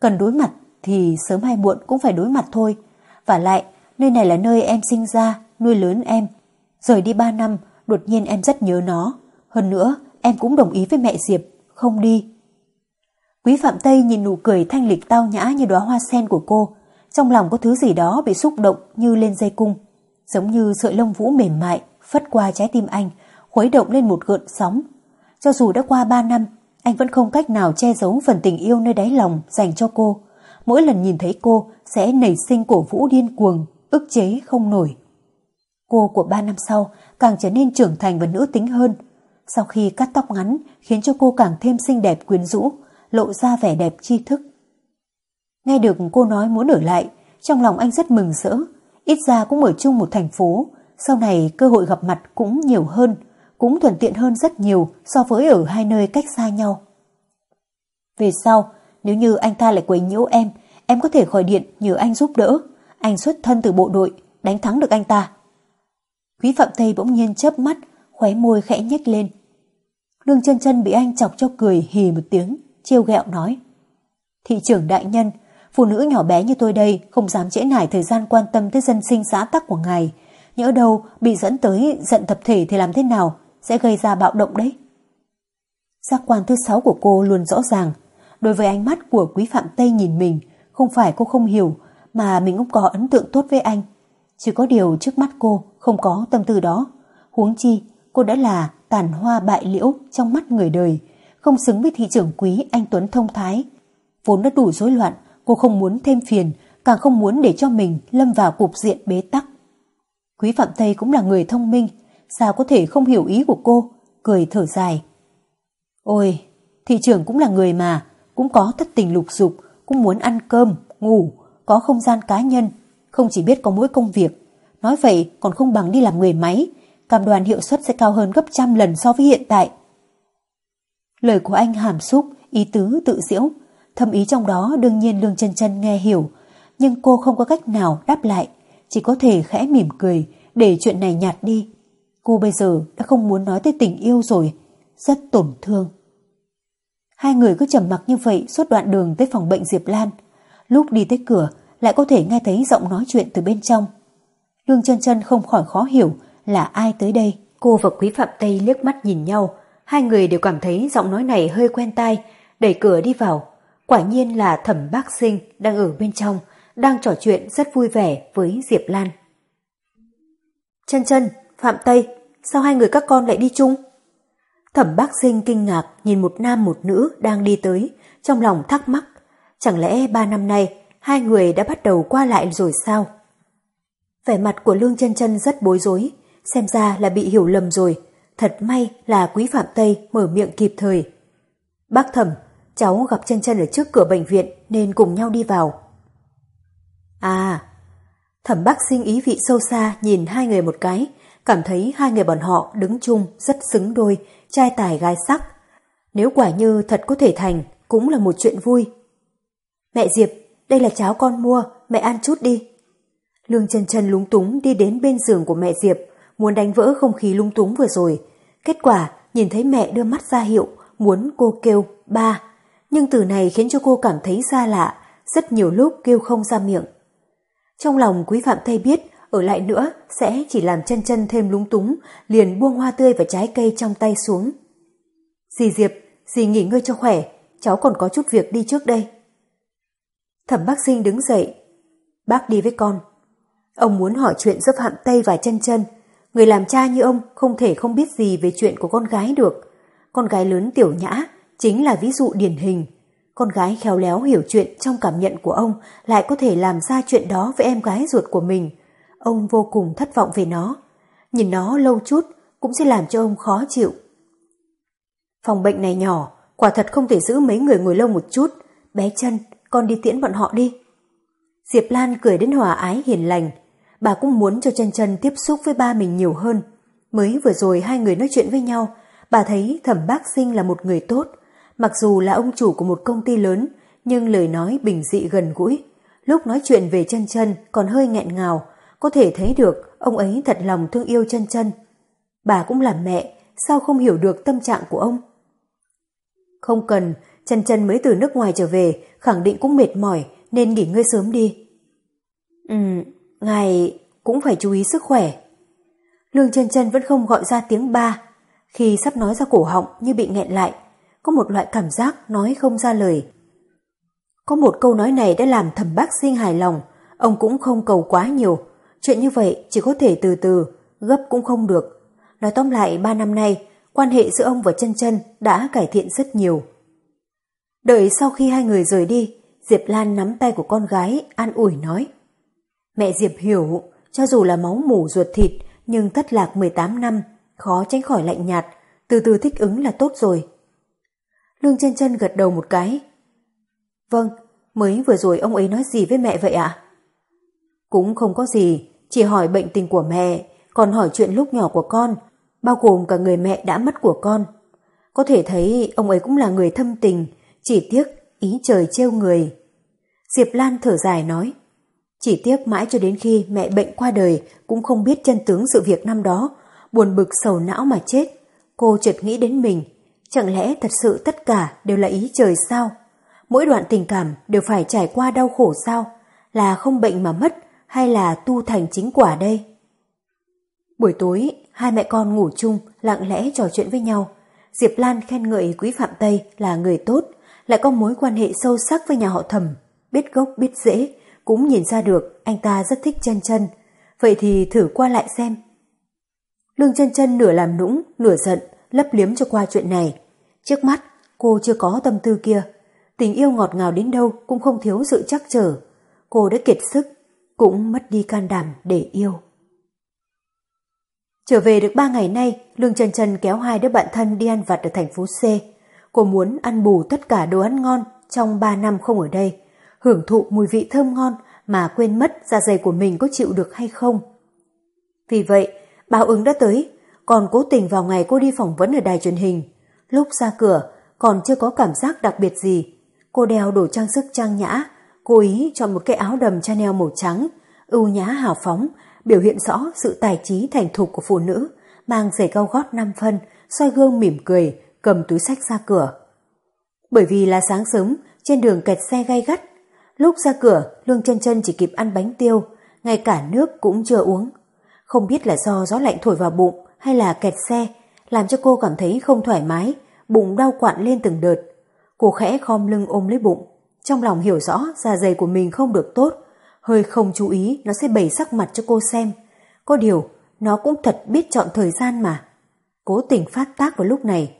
Cần đối mặt thì sớm hay muộn cũng phải đối mặt thôi. Và lại, nơi này là nơi em sinh ra, nuôi lớn em. Rời đi ba năm, đột nhiên em rất nhớ nó. Hơn nữa, em cũng đồng ý với mẹ Diệp, không đi. Quý Phạm Tây nhìn nụ cười thanh lịch tao nhã như đóa hoa sen của cô, trong lòng có thứ gì đó bị xúc động như lên dây cung, giống như sợi lông vũ mềm mại phất qua trái tim anh, khuấy động lên một gợn sóng. Cho dù đã qua ba năm, anh vẫn không cách nào che giấu phần tình yêu nơi đáy lòng dành cho cô. Mỗi lần nhìn thấy cô sẽ nảy sinh cổ vũ điên cuồng, ức chế không nổi. Cô của ba năm sau càng trở nên trưởng thành và nữ tính hơn. Sau khi cắt tóc ngắn khiến cho cô càng thêm xinh đẹp quyến rũ, lộ ra vẻ đẹp tri thức. Nghe được cô nói muốn ở lại, trong lòng anh rất mừng rỡ. Ít ra cũng ở chung một thành phố, sau này cơ hội gặp mặt cũng nhiều hơn, cũng thuận tiện hơn rất nhiều so với ở hai nơi cách xa nhau. Về sau, nếu như anh ta lại quấy nhiễu em, em có thể gọi điện nhờ anh giúp đỡ. Anh xuất thân từ bộ đội, đánh thắng được anh ta. Quý Phạm Tây bỗng nhiên chớp mắt, khóe môi khẽ nhếch lên. Lương chân chân bị anh chọc cho cười hì một tiếng, trêu ghẹo nói. Thị trưởng đại nhân, phụ nữ nhỏ bé như tôi đây không dám trễ nải thời gian quan tâm tới dân sinh xã tắc của ngài. Nhỡ đâu bị dẫn tới giận tập thể thì làm thế nào, sẽ gây ra bạo động đấy. Giác quan thứ sáu của cô luôn rõ ràng. Đối với ánh mắt của quý Phạm Tây nhìn mình, không phải cô không hiểu, mà mình cũng có ấn tượng tốt với anh. Chỉ có điều trước mắt cô không có tâm tư đó. Huống chi, cô đã là tàn hoa bại liễu trong mắt người đời, không xứng với thị trưởng quý anh Tuấn thông thái. Vốn đã đủ rối loạn, cô không muốn thêm phiền, càng không muốn để cho mình lâm vào cục diện bế tắc. Quý Phạm Tây cũng là người thông minh, sao có thể không hiểu ý của cô, cười thở dài. Ôi, thị trưởng cũng là người mà, cũng có thất tình lục dục, cũng muốn ăn cơm, ngủ, có không gian cá nhân, không chỉ biết có mỗi công việc. Nói vậy còn không bằng đi làm người máy, cam đoàn hiệu suất sẽ cao hơn gấp trăm lần so với hiện tại. Lời của anh hàm xúc, ý tứ tự diễu, thâm ý trong đó đương nhiên Lương chân chân nghe hiểu, nhưng cô không có cách nào đáp lại, chỉ có thể khẽ mỉm cười để chuyện này nhạt đi. Cô bây giờ đã không muốn nói tới tình yêu rồi, rất tổn thương. Hai người cứ trầm mặc như vậy suốt đoạn đường tới phòng bệnh Diệp Lan. Lúc đi tới cửa lại có thể nghe thấy giọng nói chuyện từ bên trong. Lương chân chân không khỏi khó hiểu là ai tới đây. Cô và Quý Phạm Tây liếc mắt nhìn nhau, hai người đều cảm thấy giọng nói này hơi quen tai, đẩy cửa đi vào. Quả nhiên là thẩm bác sinh đang ở bên trong, đang trò chuyện rất vui vẻ với Diệp Lan. Chân chân, Phạm Tây, sao hai người các con lại đi chung? Thẩm bác sinh kinh ngạc nhìn một nam một nữ đang đi tới, trong lòng thắc mắc. Chẳng lẽ ba năm nay hai người đã bắt đầu qua lại rồi sao? Vẻ mặt của Lương chân chân rất bối rối, xem ra là bị hiểu lầm rồi. Thật may là quý Phạm Tây mở miệng kịp thời. Bác thẩm, cháu gặp chân chân ở trước cửa bệnh viện nên cùng nhau đi vào. À, thẩm bác sinh ý vị sâu xa nhìn hai người một cái, cảm thấy hai người bọn họ đứng chung rất xứng đôi, trai tài gái sắc. Nếu quả như thật có thể thành, cũng là một chuyện vui. Mẹ Diệp, đây là cháo con mua, mẹ ăn chút đi. Lương chân chân lúng túng đi đến bên giường của mẹ Diệp, muốn đánh vỡ không khí lung túng vừa rồi. Kết quả, nhìn thấy mẹ đưa mắt ra hiệu, muốn cô kêu ba. Nhưng từ này khiến cho cô cảm thấy xa lạ, rất nhiều lúc kêu không ra miệng. Trong lòng quý phạm thầy biết, ở lại nữa sẽ chỉ làm chân chân thêm lúng túng, liền buông hoa tươi và trái cây trong tay xuống. Dì Diệp, dì nghỉ ngơi cho khỏe, cháu còn có chút việc đi trước đây. Thẩm bác sinh đứng dậy. Bác đi với con. Ông muốn hỏi chuyện giúp Phạm Tây và chân chân. Người làm cha như ông không thể không biết gì về chuyện của con gái được. Con gái lớn tiểu nhã chính là ví dụ điển hình. Con gái khéo léo hiểu chuyện trong cảm nhận của ông lại có thể làm ra chuyện đó với em gái ruột của mình. Ông vô cùng thất vọng về nó. Nhìn nó lâu chút cũng sẽ làm cho ông khó chịu. Phòng bệnh này nhỏ, quả thật không thể giữ mấy người ngồi lâu một chút. Bé chân, con đi tiễn bọn họ đi. Diệp Lan cười đến hòa ái hiền lành. Bà cũng muốn cho chân chân tiếp xúc với ba mình nhiều hơn. Mới vừa rồi hai người nói chuyện với nhau, bà thấy thẩm bác sinh là một người tốt. Mặc dù là ông chủ của một công ty lớn, nhưng lời nói bình dị gần gũi. Lúc nói chuyện về chân chân còn hơi nghẹn ngào, có thể thấy được ông ấy thật lòng thương yêu chân chân. Bà cũng là mẹ, sao không hiểu được tâm trạng của ông? Không cần, chân chân mới từ nước ngoài trở về, khẳng định cũng mệt mỏi nên nghỉ ngơi sớm đi. Ừ, ngài cũng phải chú ý sức khỏe. Lương chân chân vẫn không gọi ra tiếng ba, khi sắp nói ra cổ họng như bị nghẹn lại, có một loại cảm giác nói không ra lời. Có một câu nói này đã làm thẩm bác sinh hài lòng, ông cũng không cầu quá nhiều, chuyện như vậy chỉ có thể từ từ, gấp cũng không được. Nói tóm lại ba năm nay, quan hệ giữa ông và chân chân đã cải thiện rất nhiều. Đợi sau khi hai người rời đi, Diệp Lan nắm tay của con gái, an ủi nói. Mẹ Diệp hiểu, cho dù là máu mủ ruột thịt, nhưng thất lạc 18 năm, khó tránh khỏi lạnh nhạt, từ từ thích ứng là tốt rồi. Lương chân chân gật đầu một cái. Vâng, mới vừa rồi ông ấy nói gì với mẹ vậy ạ? Cũng không có gì, chỉ hỏi bệnh tình của mẹ, còn hỏi chuyện lúc nhỏ của con, bao gồm cả người mẹ đã mất của con. Có thể thấy ông ấy cũng là người thâm tình, chỉ tiếc ý trời trêu người. Diệp Lan thở dài nói, chỉ tiếc mãi cho đến khi mẹ bệnh qua đời cũng không biết chân tướng sự việc năm đó, buồn bực sầu não mà chết. Cô chợt nghĩ đến mình, chẳng lẽ thật sự tất cả đều là ý trời sao? Mỗi đoạn tình cảm đều phải trải qua đau khổ sao? Là không bệnh mà mất hay là tu thành chính quả đây? Buổi tối, hai mẹ con ngủ chung, lặng lẽ trò chuyện với nhau. Diệp Lan khen ngợi Quý Phạm Tây là người tốt, lại có mối quan hệ sâu sắc với nhà họ thẩm, biết gốc biết rễ, cũng nhìn ra được anh ta rất thích chân chân. vậy thì thử qua lại xem. Lương chân chân nửa làm nũng, nửa giận, lấp liếm cho qua chuyện này. Trước mắt, cô chưa có tâm tư kia. Tình yêu ngọt ngào đến đâu cũng không thiếu sự chắc trở. Cô đã kiệt sức, cũng mất đi can đảm để yêu. Trở về được ba ngày nay, Lương Trần Trần kéo hai đứa bạn thân đi ăn vặt ở thành phố C. Cô muốn ăn bù tất cả đồ ăn ngon trong ba năm không ở đây, hưởng thụ mùi vị thơm ngon mà quên mất dạ dày của mình có chịu được hay không. Vì vậy, báo ứng đã tới, còn cố tình vào ngày cô đi phỏng vấn ở đài truyền hình. Lúc ra cửa, còn chưa có cảm giác đặc biệt gì. Cô đeo đồ trang sức trang nhã, cố ý chọn một cái áo đầm Chanel màu trắng, ưu nhã hào phóng, biểu hiện rõ sự tài trí thành thục của phụ nữ, mang giày cao gót 5 phân, soi gương mỉm cười, cầm túi sách ra cửa. Bởi vì là sáng sớm, trên đường kẹt xe gay gắt. Lúc ra cửa, Lương chân chân chỉ kịp ăn bánh tiêu, ngay cả nước cũng chưa uống. Không biết là do gió lạnh thổi vào bụng hay là kẹt xe, làm cho cô cảm thấy không thoải mái, bụng đau quặn lên từng đợt. Cô khẽ khom lưng ôm lấy bụng, trong lòng hiểu rõ da dày của mình không được tốt, hơi không chú ý nó sẽ bày sắc mặt cho cô xem. Có điều, nó cũng thật biết chọn thời gian mà. Cố tình phát tác vào lúc này.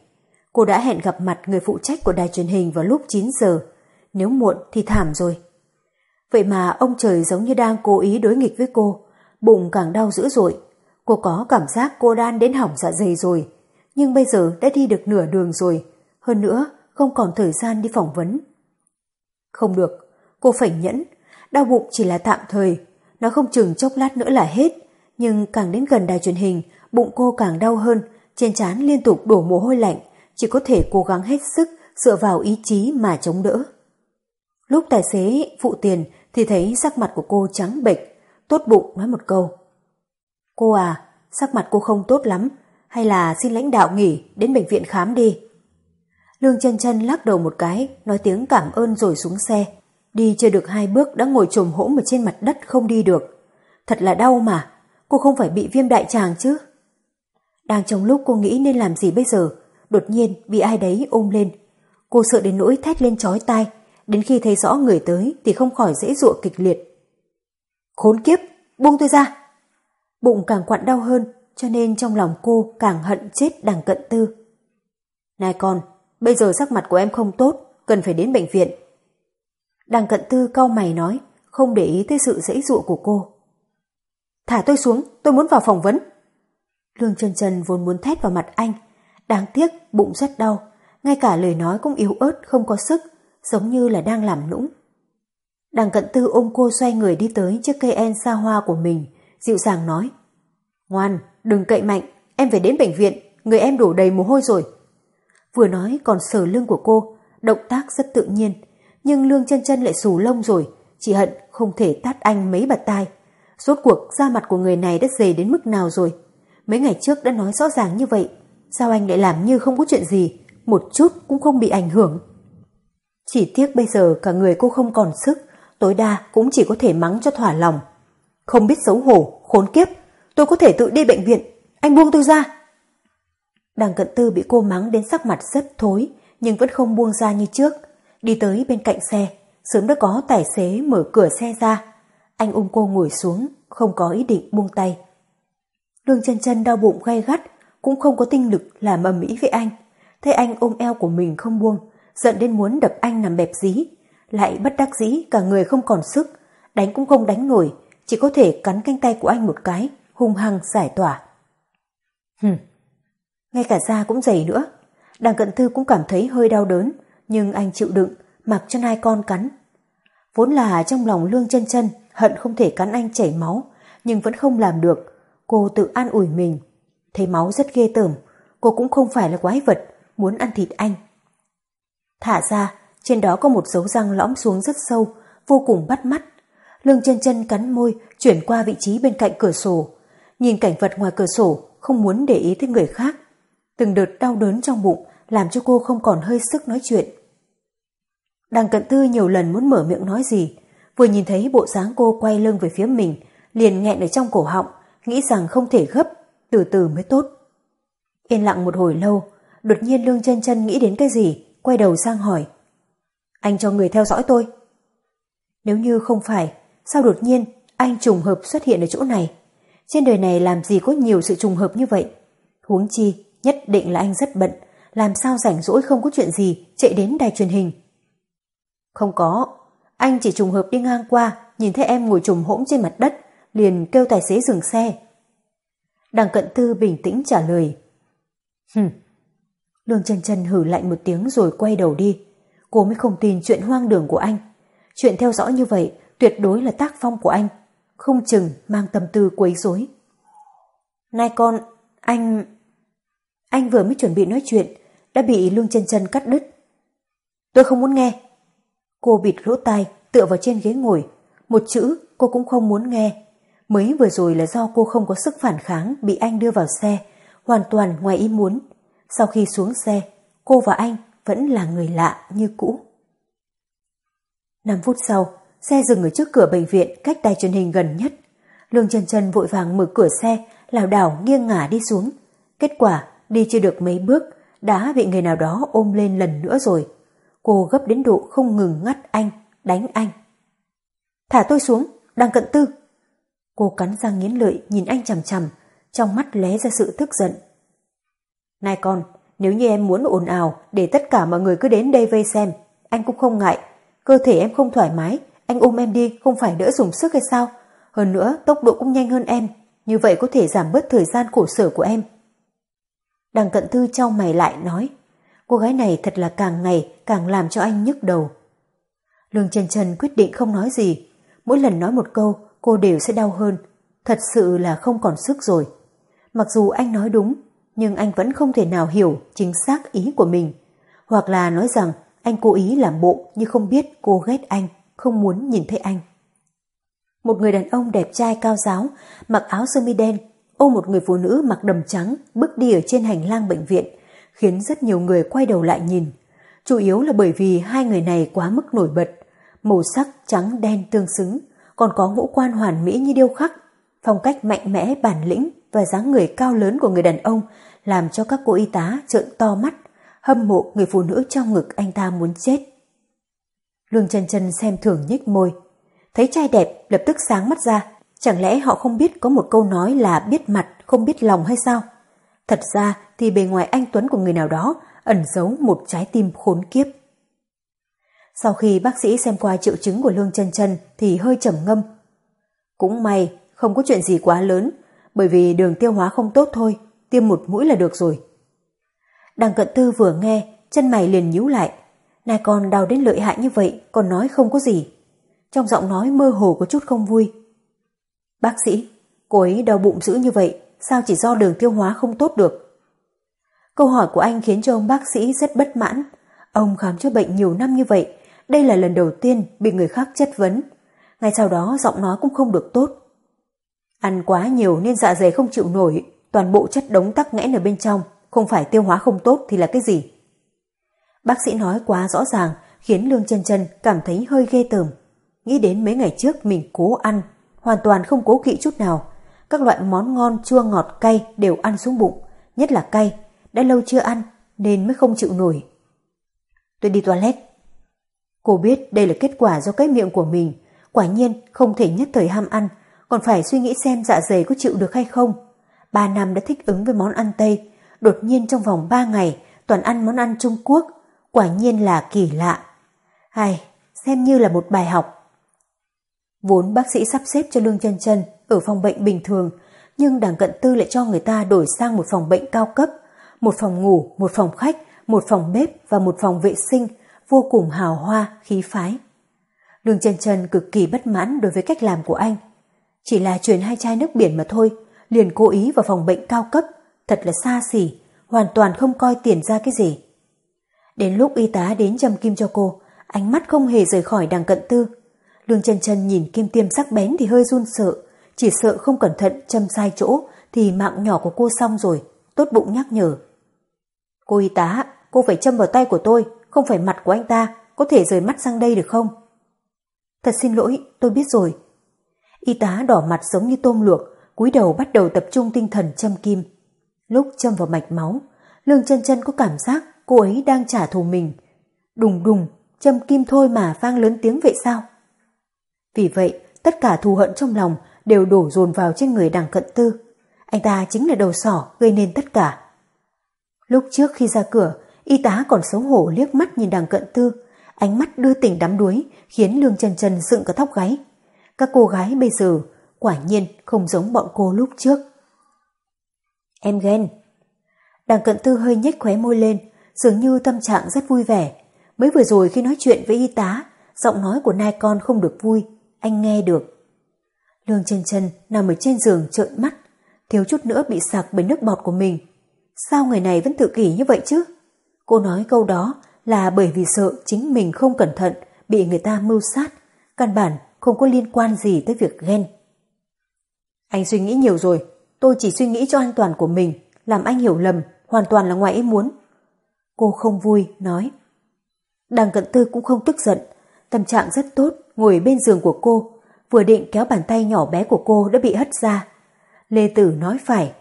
Cô đã hẹn gặp mặt người phụ trách của đài truyền hình vào lúc 9 giờ. Nếu muộn thì thảm rồi. Vậy mà ông trời giống như đang cố ý đối nghịch với cô. Bụng càng đau dữ dội. Cô có cảm giác cô đan đến hỏng dạ dày rồi. Nhưng bây giờ đã đi được nửa đường rồi. Hơn nữa, không còn thời gian đi phỏng vấn. Không được, cô phải nhẫn, đau bụng chỉ là tạm thời, nó không chừng chốc lát nữa là hết, nhưng càng đến gần đài truyền hình, bụng cô càng đau hơn, trên trán liên tục đổ mồ hôi lạnh, chỉ có thể cố gắng hết sức dựa vào ý chí mà chống đỡ. Lúc tài xế phụ tiền thì thấy sắc mặt của cô trắng bệch, tốt bụng nói một câu. Cô à, sắc mặt cô không tốt lắm, hay là xin lãnh đạo nghỉ đến bệnh viện khám đi. Lương chân chân lắc đầu một cái, nói tiếng cảm ơn rồi xuống xe. Đi chưa được hai bước đã ngồi trồm hỗn ở trên mặt đất không đi được. Thật là đau mà, cô không phải bị viêm đại tràng chứ. Đang trong lúc cô nghĩ nên làm gì bây giờ, đột nhiên bị ai đấy ôm lên. Cô sợ đến nỗi thét lên chói tai, đến khi thấy rõ người tới thì không khỏi dễ dụa kịch liệt. Khốn kiếp, buông tôi ra. Bụng càng quặn đau hơn, cho nên trong lòng cô càng hận chết đằng cận tư. Này con, bây giờ sắc mặt của em không tốt, cần phải đến bệnh viện. Đằng cận tư cau mày nói, không để ý tới sự dễ dụa của cô. Thả tôi xuống, tôi muốn vào phỏng vấn. Lương chân chân vốn muốn thét vào mặt anh. Đáng tiếc, bụng rất đau. Ngay cả lời nói cũng yếu ớt, không có sức, giống như là đang làm nũng. Đằng cận tư ôm cô xoay người đi tới chiếc cây en xa hoa của mình, dịu dàng nói. Ngoan, đừng cậy mạnh, em phải đến bệnh viện, người em đổ đầy mồ hôi rồi. Vừa nói còn sờ lưng của cô, động tác rất tự nhiên, nhưng lương chân chân lại xù lông rồi, chỉ hận không thể tát anh mấy bạt tai. Rốt cuộc da mặt của người này đã dày đến mức nào rồi? Mấy ngày trước đã nói rõ ràng như vậy, sao anh lại làm như không có chuyện gì, một chút cũng không bị ảnh hưởng. Chỉ tiếc bây giờ cả người cô không còn sức, tối đa cũng chỉ có thể mắng cho thỏa lòng. Không biết xấu hổ, khốn kiếp, tôi có thể tự đi bệnh viện, anh buông tôi ra. Đằng cận tư bị cô mắng đến sắc mặt rất thối, nhưng vẫn không buông ra như trước. Đi tới bên cạnh xe, sớm đã có tài xế mở cửa xe ra. Anh ôm cô ngồi xuống, không có ý định buông tay. Lương chân chân đau bụng gay gắt, cũng không có tinh lực làm ầm ĩ với anh. Thấy anh ôm eo của mình không buông, giận đến muốn đập anh nằm bẹp dí. Lại bất đắc dĩ cả người không còn sức, đánh cũng không đánh nổi, chỉ có thể cắn canh tay của anh một cái, hung hăng giải tỏa. Hừm, ngay cả da cũng dày nữa. Đằng cận thư cũng cảm thấy hơi đau đớn, nhưng anh chịu đựng, mặc cho hai con cắn. Vốn là trong lòng lương chân chân, hận không thể cắn anh chảy máu, nhưng vẫn không làm được. Cô tự an ủi mình. Thấy máu rất ghê tởm, cô cũng không phải là quái vật, muốn ăn thịt anh. Thả ra, trên đó có một dấu răng lõm xuống rất sâu, vô cùng bắt mắt. Lương chân chân cắn môi, chuyển qua vị trí bên cạnh cửa sổ. Nhìn cảnh vật ngoài cửa sổ, không muốn để ý tới người khác. Từng đợt đau đớn trong bụng làm cho cô không còn hơi sức nói chuyện. Đằng cận tư nhiều lần muốn mở miệng nói gì, vừa nhìn thấy bộ dáng cô quay lưng về phía mình, liền nghẹn ở trong cổ họng, nghĩ rằng không thể gấp, từ từ mới tốt. Yên lặng một hồi lâu, đột nhiên Lương chân chân nghĩ đến cái gì, quay đầu sang hỏi. Anh cho người theo dõi tôi. Nếu như không phải, sao đột nhiên anh trùng hợp xuất hiện ở chỗ này? Trên đời này làm gì có nhiều sự trùng hợp như vậy. Huống chi, nhất định là anh rất bận, làm sao rảnh rỗi không có chuyện gì chạy đến đài truyền hình. Không có, anh chỉ trùng hợp đi ngang qua, nhìn thấy em ngồi trùm hỗn trên mặt đất, liền kêu tài xế dừng xe. Đằng cận tư bình tĩnh trả lời. Hừm. Lương chân chân hử lạnh một tiếng rồi quay đầu đi. Cô mới không tin chuyện hoang đường của anh. Chuyện theo dõi như vậy tuyệt đối là tác phong của anh. Không chừng mang tâm tư quấy rối. Này con, anh... Anh vừa mới chuẩn bị nói chuyện, đã bị Lương chân chân cắt đứt. Tôi không muốn nghe. Cô bịt lỗ tai, tựa vào trên ghế ngồi. Một chữ cô cũng không muốn nghe. Mới vừa rồi là do cô không có sức phản kháng bị anh đưa vào xe, hoàn toàn ngoài ý muốn. Sau khi xuống xe, cô và anh vẫn là người lạ như cũ. 5 phút sau, xe dừng ở trước cửa bệnh viện cách đài truyền hình gần nhất. Lương chân chân vội vàng mở cửa xe, lảo đảo nghiêng ngả đi xuống. Kết quả, đi chưa được mấy bước, đã bị người nào đó ôm lên lần nữa rồi. Cô gấp đến độ không ngừng ngắt anh, đánh anh. Thả tôi xuống, đang cận tư. Cô cắn răng nghiến lợi nhìn anh chằm chằm, trong mắt lé ra sự tức giận. Này con, nếu như em muốn ồn ào để tất cả mọi người cứ đến đây vây xem, anh cũng không ngại. Cơ thể em không thoải mái, anh ôm em đi không phải đỡ dùng sức hay sao? Hơn nữa, tốc độ cũng nhanh hơn em, như vậy có thể giảm bớt thời gian khổ sở của em. Đằng cận thư trong mày lại nói, cô gái này thật là càng ngày càng làm cho anh nhức đầu. Lương Trần Trần quyết định không nói gì, mỗi lần nói một câu cô đều sẽ đau hơn, thật sự là không còn sức rồi. Mặc dù anh nói đúng, nhưng anh vẫn không thể nào hiểu chính xác ý của mình. Hoặc là nói rằng anh cố ý làm bộ như không biết cô ghét anh, không muốn nhìn thấy anh. Một người đàn ông đẹp trai cao giáo, mặc áo sơ mi đen, ôm một người phụ nữ mặc đầm trắng bước đi ở trên hành lang bệnh viện, khiến rất nhiều người quay đầu lại nhìn. Chủ yếu là bởi vì hai người này quá mức nổi bật, màu sắc trắng đen tương xứng, còn có ngũ quan hoàn mỹ như điêu khắc, phong cách mạnh mẽ bản lĩnh và dáng người cao lớn của người đàn ông làm cho các cô y tá trợn to mắt, hâm mộ người phụ nữ trong ngực anh ta muốn chết. Lương chân chân xem thường nhếch môi, thấy trai đẹp lập tức sáng mắt ra, chẳng lẽ họ không biết có một câu nói là biết mặt không biết lòng hay sao? Thật ra thì bề ngoài anh Tuấn của người nào đó ẩn giấu một trái tim khốn kiếp. Sau khi bác sĩ xem qua triệu chứng của Lương chân chân thì hơi trầm ngâm. Cũng may, không có chuyện gì quá lớn, bởi vì đường tiêu hóa không tốt thôi, tiêm một mũi là được rồi. Đằng cận tư vừa nghe, chân mày liền nhíu lại. Này con đau đến lợi hại như vậy, còn nói không có gì. Trong giọng nói mơ hồ có chút không vui. Bác sĩ, cô ấy đau bụng dữ như vậy, sao chỉ do đường tiêu hóa không tốt được? Câu hỏi của anh khiến cho ông bác sĩ rất bất mãn. Ông khám chữa bệnh nhiều năm như vậy, đây là lần đầu tiên bị người khác chất vấn. Ngay sau đó giọng nói cũng không được tốt. Ăn quá nhiều nên dạ dày không chịu nổi, toàn bộ chất đống tắc nghẽn ở bên trong, không phải tiêu hóa không tốt thì là cái gì? Bác sĩ nói quá rõ ràng, khiến Lương chân chân cảm thấy hơi ghê tởm. Nghĩ đến mấy ngày trước mình cố ăn, hoàn toàn không cố kỵ chút nào. Các loại món ngon chua ngọt cay đều ăn xuống bụng, nhất là cay, đã lâu chưa ăn nên mới không chịu nổi. Tôi đi toilet. Cô biết đây là kết quả do cái miệng của mình, quả nhiên không thể nhất thời ham ăn, còn phải suy nghĩ xem dạ dày có chịu được hay không. Ba năm đã thích ứng với món ăn Tây, đột nhiên trong vòng ba ngày toàn ăn món ăn Trung Quốc, quả nhiên là kỳ lạ. Hay, xem như là một bài học. Vốn bác sĩ sắp xếp cho Lương chân chân ở phòng bệnh bình thường, nhưng đảng cận tư lại cho người ta đổi sang một phòng bệnh cao cấp, một phòng ngủ, một phòng khách, một phòng bếp và một phòng vệ sinh, vô cùng hào hoa, khí phái. Lương chân chân cực kỳ bất mãn đối với cách làm của anh. Chỉ là chuyển hai chai nước biển mà thôi, liền cố ý vào phòng bệnh cao cấp, thật là xa xỉ, hoàn toàn không coi tiền ra cái gì. Đến lúc y tá đến châm kim cho cô, ánh mắt không hề rời khỏi đằng cận tư. Lương chân chân nhìn kim tiêm sắc bén thì hơi run sợ, chỉ sợ không cẩn thận châm sai chỗ thì mạng nhỏ của cô xong rồi, tốt bụng nhắc nhở. Cô y tá, cô phải châm vào tay của tôi, không phải mặt của anh ta, có thể rời mắt sang đây được không? Thật xin lỗi, tôi biết rồi. Y tá đỏ mặt giống như tôm luộc, cúi đầu bắt đầu tập trung tinh thần châm kim. Lúc châm vào mạch máu, Lương chân chân có cảm giác cô ấy đang trả thù mình. Đùng đùng, châm kim thôi mà vang lớn tiếng vậy sao? Vì vậy, tất cả thù hận trong lòng đều đổ dồn vào trên người đằng cận tư. Anh ta chính là đầu sỏ gây nên tất cả. Lúc trước khi ra cửa, y tá còn xấu hổ liếc mắt nhìn đằng cận tư, ánh mắt đưa tỉnh đắm đuối khiến Lương chân chân dựng cả tóc gáy. Các cô gái bây giờ quả nhiên không giống bọn cô lúc trước. Em ghen. Đằng cận tư hơi nhếch khóe môi lên, dường như tâm trạng rất vui vẻ. Mới vừa rồi khi nói chuyện với y tá, giọng nói của nai con không được vui, anh nghe được. Lương chân chân nằm ở trên giường trợn mắt, thiếu chút nữa bị sạc bởi nước bọt của mình. Sao người này vẫn tự kỷ như vậy chứ? Cô nói câu đó là bởi vì sợ chính mình không cẩn thận bị người ta mưu sát, căn bản không có liên quan gì tới việc ghen. Anh suy nghĩ nhiều rồi, tôi chỉ suy nghĩ cho an toàn của mình, làm anh hiểu lầm, hoàn toàn là ngoài ý muốn. Cô không vui, nói. Đằng cận tư cũng không tức giận, tâm trạng rất tốt, ngồi bên giường của cô, vừa định kéo bàn tay nhỏ bé của cô đã bị hất ra. Lê Tử nói phải,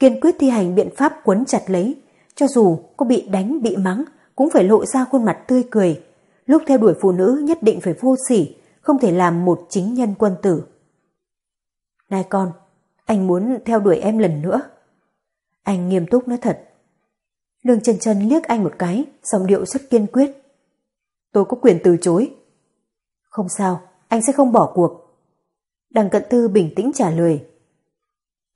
kiên quyết thi hành biện pháp quấn chặt lấy, cho dù cô bị đánh bị mắng cũng phải lộ ra khuôn mặt tươi cười. Lúc theo đuổi phụ nữ nhất định phải vô sỉ, không thể làm một chính nhân quân tử. Này con, anh muốn theo đuổi em lần nữa. Anh nghiêm túc nói thật. Lương chân chân liếc anh một cái, giọng điệu rất kiên quyết. Tôi có quyền từ chối. Không sao, anh sẽ không bỏ cuộc. Đằng cận tư bình tĩnh trả lời.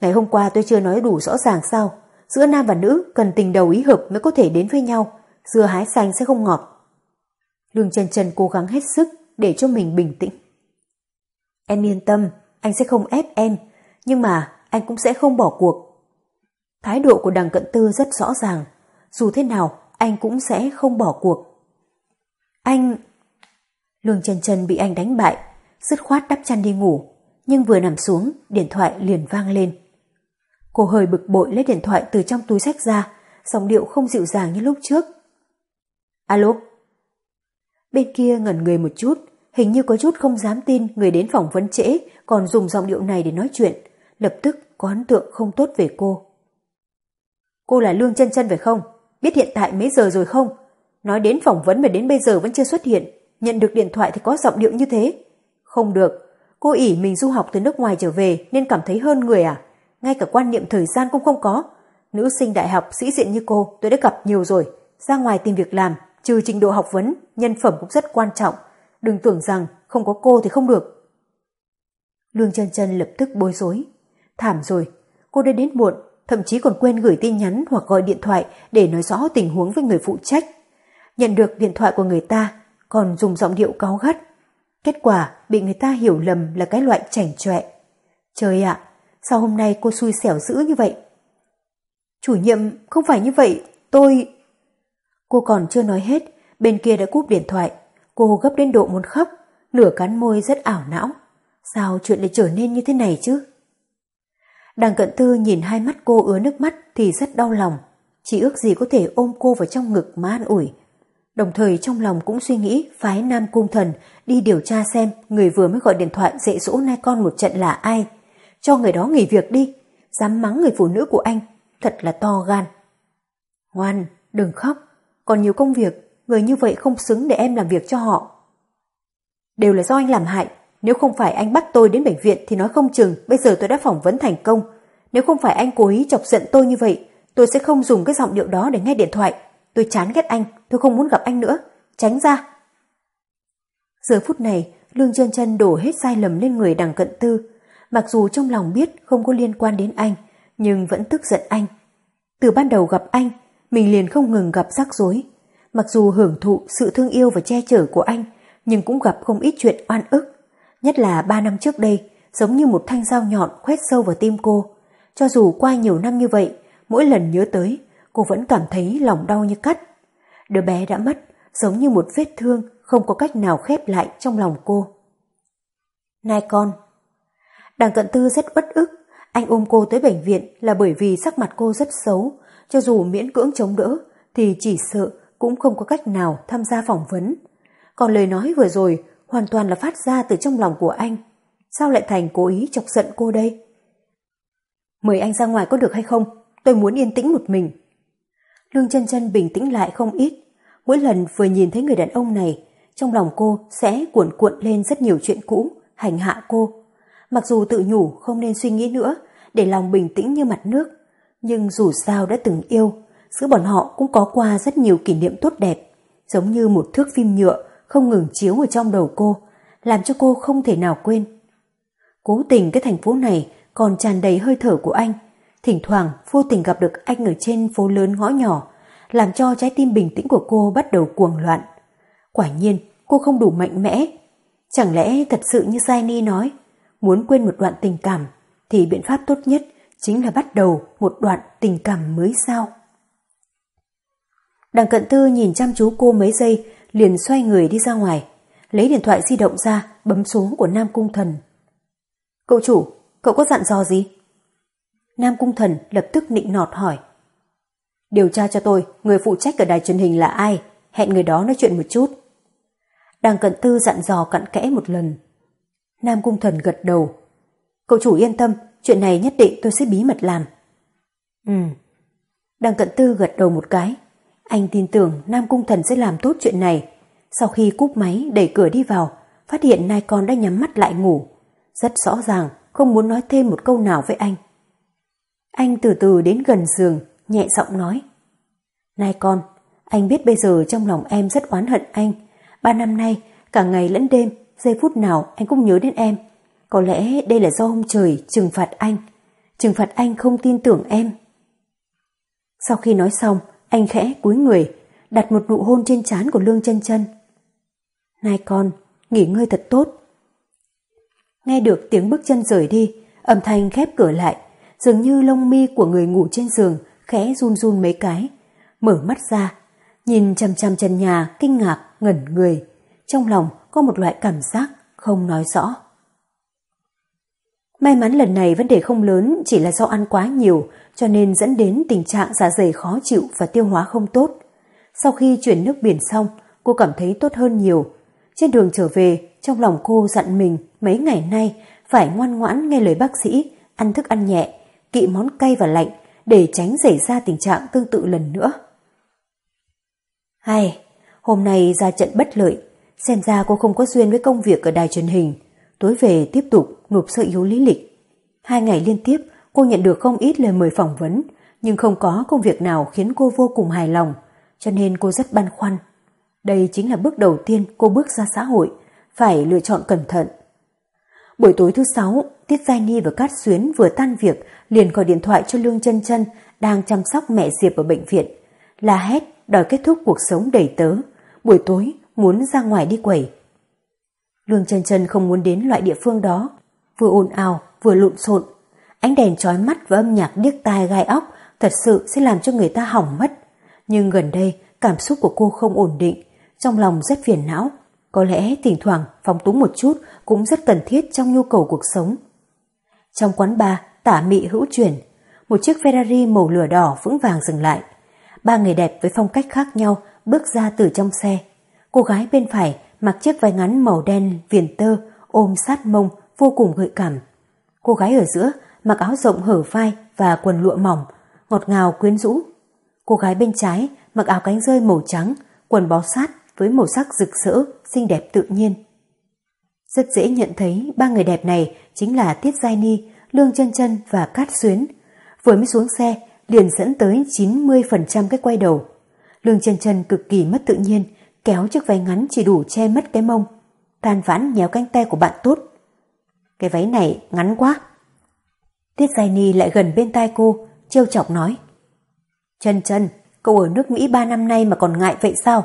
Ngày hôm qua tôi chưa nói đủ rõ ràng sao, giữa nam và nữ cần tình đầu ý hợp mới có thể đến với nhau, dưa hái xanh sẽ không ngọt. Lương chân chân cố gắng hết sức để cho mình bình tĩnh. Em yên tâm, anh sẽ không ép em, nhưng mà anh cũng sẽ không bỏ cuộc. Thái độ của đằng cận tư rất rõ ràng, dù thế nào anh cũng sẽ không bỏ cuộc. Anh... Lương trần trần bị anh đánh bại, dứt khoát đắp chăn đi ngủ, nhưng vừa nằm xuống, điện thoại liền vang lên. Cô hơi bực bội lấy điện thoại từ trong túi sách ra, giọng điệu không dịu dàng như lúc trước. Alo? Bên kia ngẩn người một chút, hình như có chút không dám tin người đến phỏng vấn trễ còn dùng giọng điệu này để nói chuyện, lập tức có ấn tượng không tốt về cô. Cô là Lương chân chân phải không? Biết hiện tại mấy giờ rồi không? Nói đến phỏng vấn mà đến bây giờ vẫn chưa xuất hiện, nhận được điện thoại thì có giọng điệu như thế. Không được, cô ỉ mình du học từ nước ngoài trở về nên cảm thấy hơn người à? Ngay cả quan niệm thời gian cũng không có. Nữ sinh đại học sĩ diện như cô tôi đã gặp nhiều rồi. Ra ngoài tìm việc làm, trừ trình độ học vấn, nhân phẩm cũng rất quan trọng. Đừng tưởng rằng không có cô thì không được. Lương chân chân lập tức bối rối. Thảm rồi, cô đã đến muộn, thậm chí còn quên gửi tin nhắn hoặc gọi điện thoại để nói rõ tình huống với người phụ trách. Nhận được điện thoại của người ta, còn dùng giọng điệu cáu gắt. Kết quả bị người ta hiểu lầm là cái loại chảnh chọe. Trời ạ, sao hôm nay cô xui xẻo dữ như vậy? Chủ nhiệm, không phải như vậy, tôi... Cô còn chưa nói hết, bên kia đã cúp điện thoại. Cô gấp đến độ muốn khóc, nửa cắn môi rất ảo não. Sao chuyện lại trở nên như thế này chứ? Đằng cận tư nhìn hai mắt cô ứa nước mắt thì rất đau lòng. Chỉ ước gì có thể ôm cô vào trong ngực mà an ủi. Đồng thời trong lòng cũng suy nghĩ phái Nam Cung Thần đi điều tra xem người vừa mới gọi điện thoại dạy dỗ nai con một trận là ai. Cho người đó nghỉ việc đi. Dám mắng người phụ nữ của anh. Thật là to gan. Ngoan, đừng khóc. Còn nhiều công việc, người như vậy không xứng để em làm việc cho họ. Đều là do anh làm hại. Nếu không phải anh bắt tôi đến bệnh viện thì nói không chừng bây giờ tôi đã phỏng vấn thành công. Nếu không phải anh cố ý chọc giận tôi như vậy, tôi sẽ không dùng cái giọng điệu đó để nghe điện thoại. Tôi chán ghét anh, tôi không muốn gặp anh nữa. Tránh ra. Giờ phút này, Lương chân chân đổ hết sai lầm lên người đằng cận tư. Mặc dù trong lòng biết không có liên quan đến anh, nhưng vẫn tức giận anh. Từ ban đầu gặp anh, mình liền không ngừng gặp rắc rối. Mặc dù hưởng thụ sự thương yêu và che chở của anh, nhưng cũng gặp không ít chuyện oan ức. Nhất là ba năm trước đây, giống như một thanh dao nhọn khoét sâu vào tim cô. Cho dù qua nhiều năm như vậy, mỗi lần nhớ tới, cô vẫn cảm thấy lòng đau như cắt. Đứa bé đã mất, giống như một vết thương không có cách nào khép lại trong lòng cô. Nai con! Đằng cận tư rất bất ức, anh ôm cô tới bệnh viện là bởi vì sắc mặt cô rất xấu, cho dù miễn cưỡng chống đỡ thì chỉ sợ cũng không có cách nào tham gia phỏng vấn. Còn lời nói vừa rồi hoàn toàn là phát ra từ trong lòng của anh. Sao lại thành cố ý chọc giận cô đây? Mời anh ra ngoài có được hay không? Tôi muốn yên tĩnh một mình. Lương chân chân bình tĩnh lại không ít. Mỗi lần vừa nhìn thấy người đàn ông này, trong lòng cô sẽ cuộn cuộn lên rất nhiều chuyện cũ, hành hạ cô. Mặc dù tự nhủ không nên suy nghĩ nữa, để lòng bình tĩnh như mặt nước, nhưng dù sao đã từng yêu, giữa bọn họ cũng có qua rất nhiều kỷ niệm tốt đẹp, giống như một thước phim nhựa không ngừng chiếu ở trong đầu cô, làm cho cô không thể nào quên. Cố tình cái thành phố này còn tràn đầy hơi thở của anh, thỉnh thoảng vô tình gặp được anh ở trên phố lớn ngõ nhỏ, làm cho trái tim bình tĩnh của cô bắt đầu cuồng loạn. Quả nhiên, cô không đủ mạnh mẽ. Chẳng lẽ thật sự như Zaini nói, muốn quên một đoạn tình cảm, thì biện pháp tốt nhất chính là bắt đầu một đoạn tình cảm mới sao? Đằng cận tư nhìn chăm chú cô mấy giây, liền xoay người đi ra ngoài, lấy điện thoại di động ra, bấm số của Nam Cung Thần. Cậu chủ, cậu có dặn dò gì? Nam Cung Thần lập tức nịnh nọt hỏi. Điều tra cho tôi, người phụ trách ở đài truyền hình là ai, hẹn người đó nói chuyện một chút. Đằng cận tư dặn dò cặn kẽ một lần. Nam Cung Thần gật đầu. Cậu chủ yên tâm, chuyện này nhất định tôi sẽ bí mật làm. Ừ. Đằng cận tư gật đầu một cái. Anh tin tưởng Nam Cung Thần sẽ làm tốt chuyện này. Sau khi cúp máy đẩy cửa đi vào, phát hiện nai con đã nhắm mắt lại ngủ. Rất rõ ràng, không muốn nói thêm một câu nào với anh. Anh từ từ đến gần giường, nhẹ giọng nói. Nai con, anh biết bây giờ trong lòng em rất oán hận anh. Ba năm nay, cả ngày lẫn đêm, giây phút nào anh cũng nhớ đến em. Có lẽ đây là do ông trời trừng phạt anh. Trừng phạt anh không tin tưởng em. Sau khi nói xong, anh khẽ cúi người, đặt một nụ hôn trên trán của Lương chân chân. Này con, nghỉ ngơi thật tốt. Nghe được tiếng bước chân rời đi, âm thanh khép cửa lại, dường như lông mi của người ngủ trên giường khẽ run run mấy cái. Mở mắt ra, nhìn chăm chăm trần nhà kinh ngạc, ngẩn người. Trong lòng có một loại cảm giác không nói rõ. May mắn lần này vấn đề không lớn chỉ là do ăn quá nhiều cho nên dẫn đến tình trạng dạ dày khó chịu và tiêu hóa không tốt. Sau khi chuyển nước biển xong, cô cảm thấy tốt hơn nhiều. Trên đường trở về, trong lòng cô dặn mình mấy ngày nay phải ngoan ngoãn nghe lời bác sĩ, ăn thức ăn nhẹ, kỵ món cay và lạnh để tránh xảy ra tình trạng tương tự lần nữa. Hay, hôm nay ra trận bất lợi, xem ra cô không có duyên với công việc ở đài truyền hình. Tối về tiếp tục nộp sơ yếu lý lịch. Hai ngày liên tiếp cô nhận được không ít lời mời phỏng vấn, nhưng không có công việc nào khiến cô vô cùng hài lòng, cho nên cô rất băn khoăn. Đây chính là bước đầu tiên cô bước ra xã hội, phải lựa chọn cẩn thận. Buổi tối thứ sáu, Tiết Giai Ni và Cát Xuyến vừa tan việc liền gọi điện thoại cho Lương chân chân đang chăm sóc mẹ Diệp ở bệnh viện. La hét đòi kết thúc cuộc sống đầy tớ, buổi tối muốn ra ngoài đi quẩy. Lương chân chân không muốn đến loại địa phương đó, vừa ồn ào vừa lộn xộn. Ánh đèn chói mắt và âm nhạc điếc tai gai óc thật sự sẽ làm cho người ta hỏng mất. Nhưng gần đây cảm xúc của cô không ổn định, trong lòng rất phiền não. Có lẽ thỉnh thoảng phóng túng một chút cũng rất cần thiết trong nhu cầu cuộc sống. Trong quán bar, tả mị hữu chuyển, một chiếc Ferrari màu lửa đỏ vững vàng dừng lại. Ba người đẹp với phong cách khác nhau bước ra từ trong xe. Cô gái bên phải mặc chiếc váy ngắn màu đen viền tơ ôm sát mông vô cùng gợi cảm. Cô gái ở giữa mặc áo rộng hở vai và quần lụa mỏng, ngọt ngào quyến rũ. Cô gái bên trái mặc áo cánh rơi màu trắng, quần bó sát với màu sắc rực rỡ, xinh đẹp tự nhiên. Rất dễ nhận thấy ba người đẹp này chính là Tiết Giai Ni, Lương chân chân và Cát Xuyến. Vừa mới xuống xe, liền dẫn tới 90% cái quay đầu. Lương chân chân cực kỳ mất tự nhiên, kéo chiếc váy ngắn chỉ đủ che mất cái mông. than vãn nhéo cánh tay của bạn tốt. Cái váy này ngắn quá. Tiết Giai Ni lại gần bên tai cô, trêu chọc nói. Chân chân, cậu ở nước Mỹ 3 năm nay mà còn ngại vậy sao?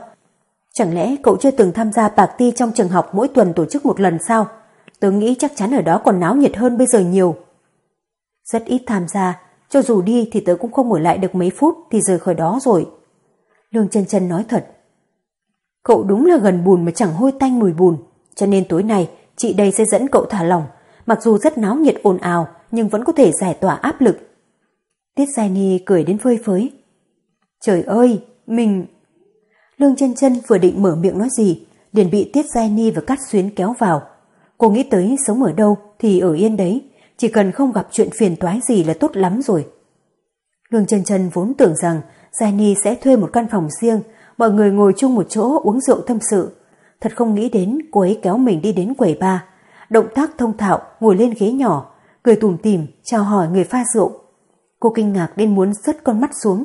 Chẳng lẽ cậu chưa từng tham gia bạc ti trong trường học mỗi tuần tổ chức một lần sao? Tớ nghĩ chắc chắn ở đó còn náo nhiệt hơn bây giờ nhiều. Rất ít tham gia, cho dù đi thì tớ cũng không ở lại được mấy phút thì rời khỏi đó rồi. Lương chân chân nói thật. Cậu đúng là gần bùn mà chẳng hôi tanh mùi bùn, cho nên tối nay chị đây sẽ dẫn cậu thả lỏng, mặc dù rất náo nhiệt ồn ào nhưng vẫn có thể giải tỏa áp lực. Tiết Giai Ni cười đến phơi phới. Trời ơi, mình... Lương chân chân vừa định mở miệng nói gì, liền bị Tiết Giai Ni và Cát Xuyến kéo vào. Cô nghĩ tới sống ở đâu thì ở yên đấy, chỉ cần không gặp chuyện phiền toái gì là tốt lắm rồi. Lương chân chân vốn tưởng rằng Giai Ni sẽ thuê một căn phòng riêng, mọi người ngồi chung một chỗ uống rượu tâm sự. Thật không nghĩ đến cô ấy kéo mình đi đến quầy ba, động tác thông thạo ngồi lên ghế nhỏ, cười tủm tỉm chào hỏi người pha rượu. Cô kinh ngạc đến muốn rớt con mắt xuống.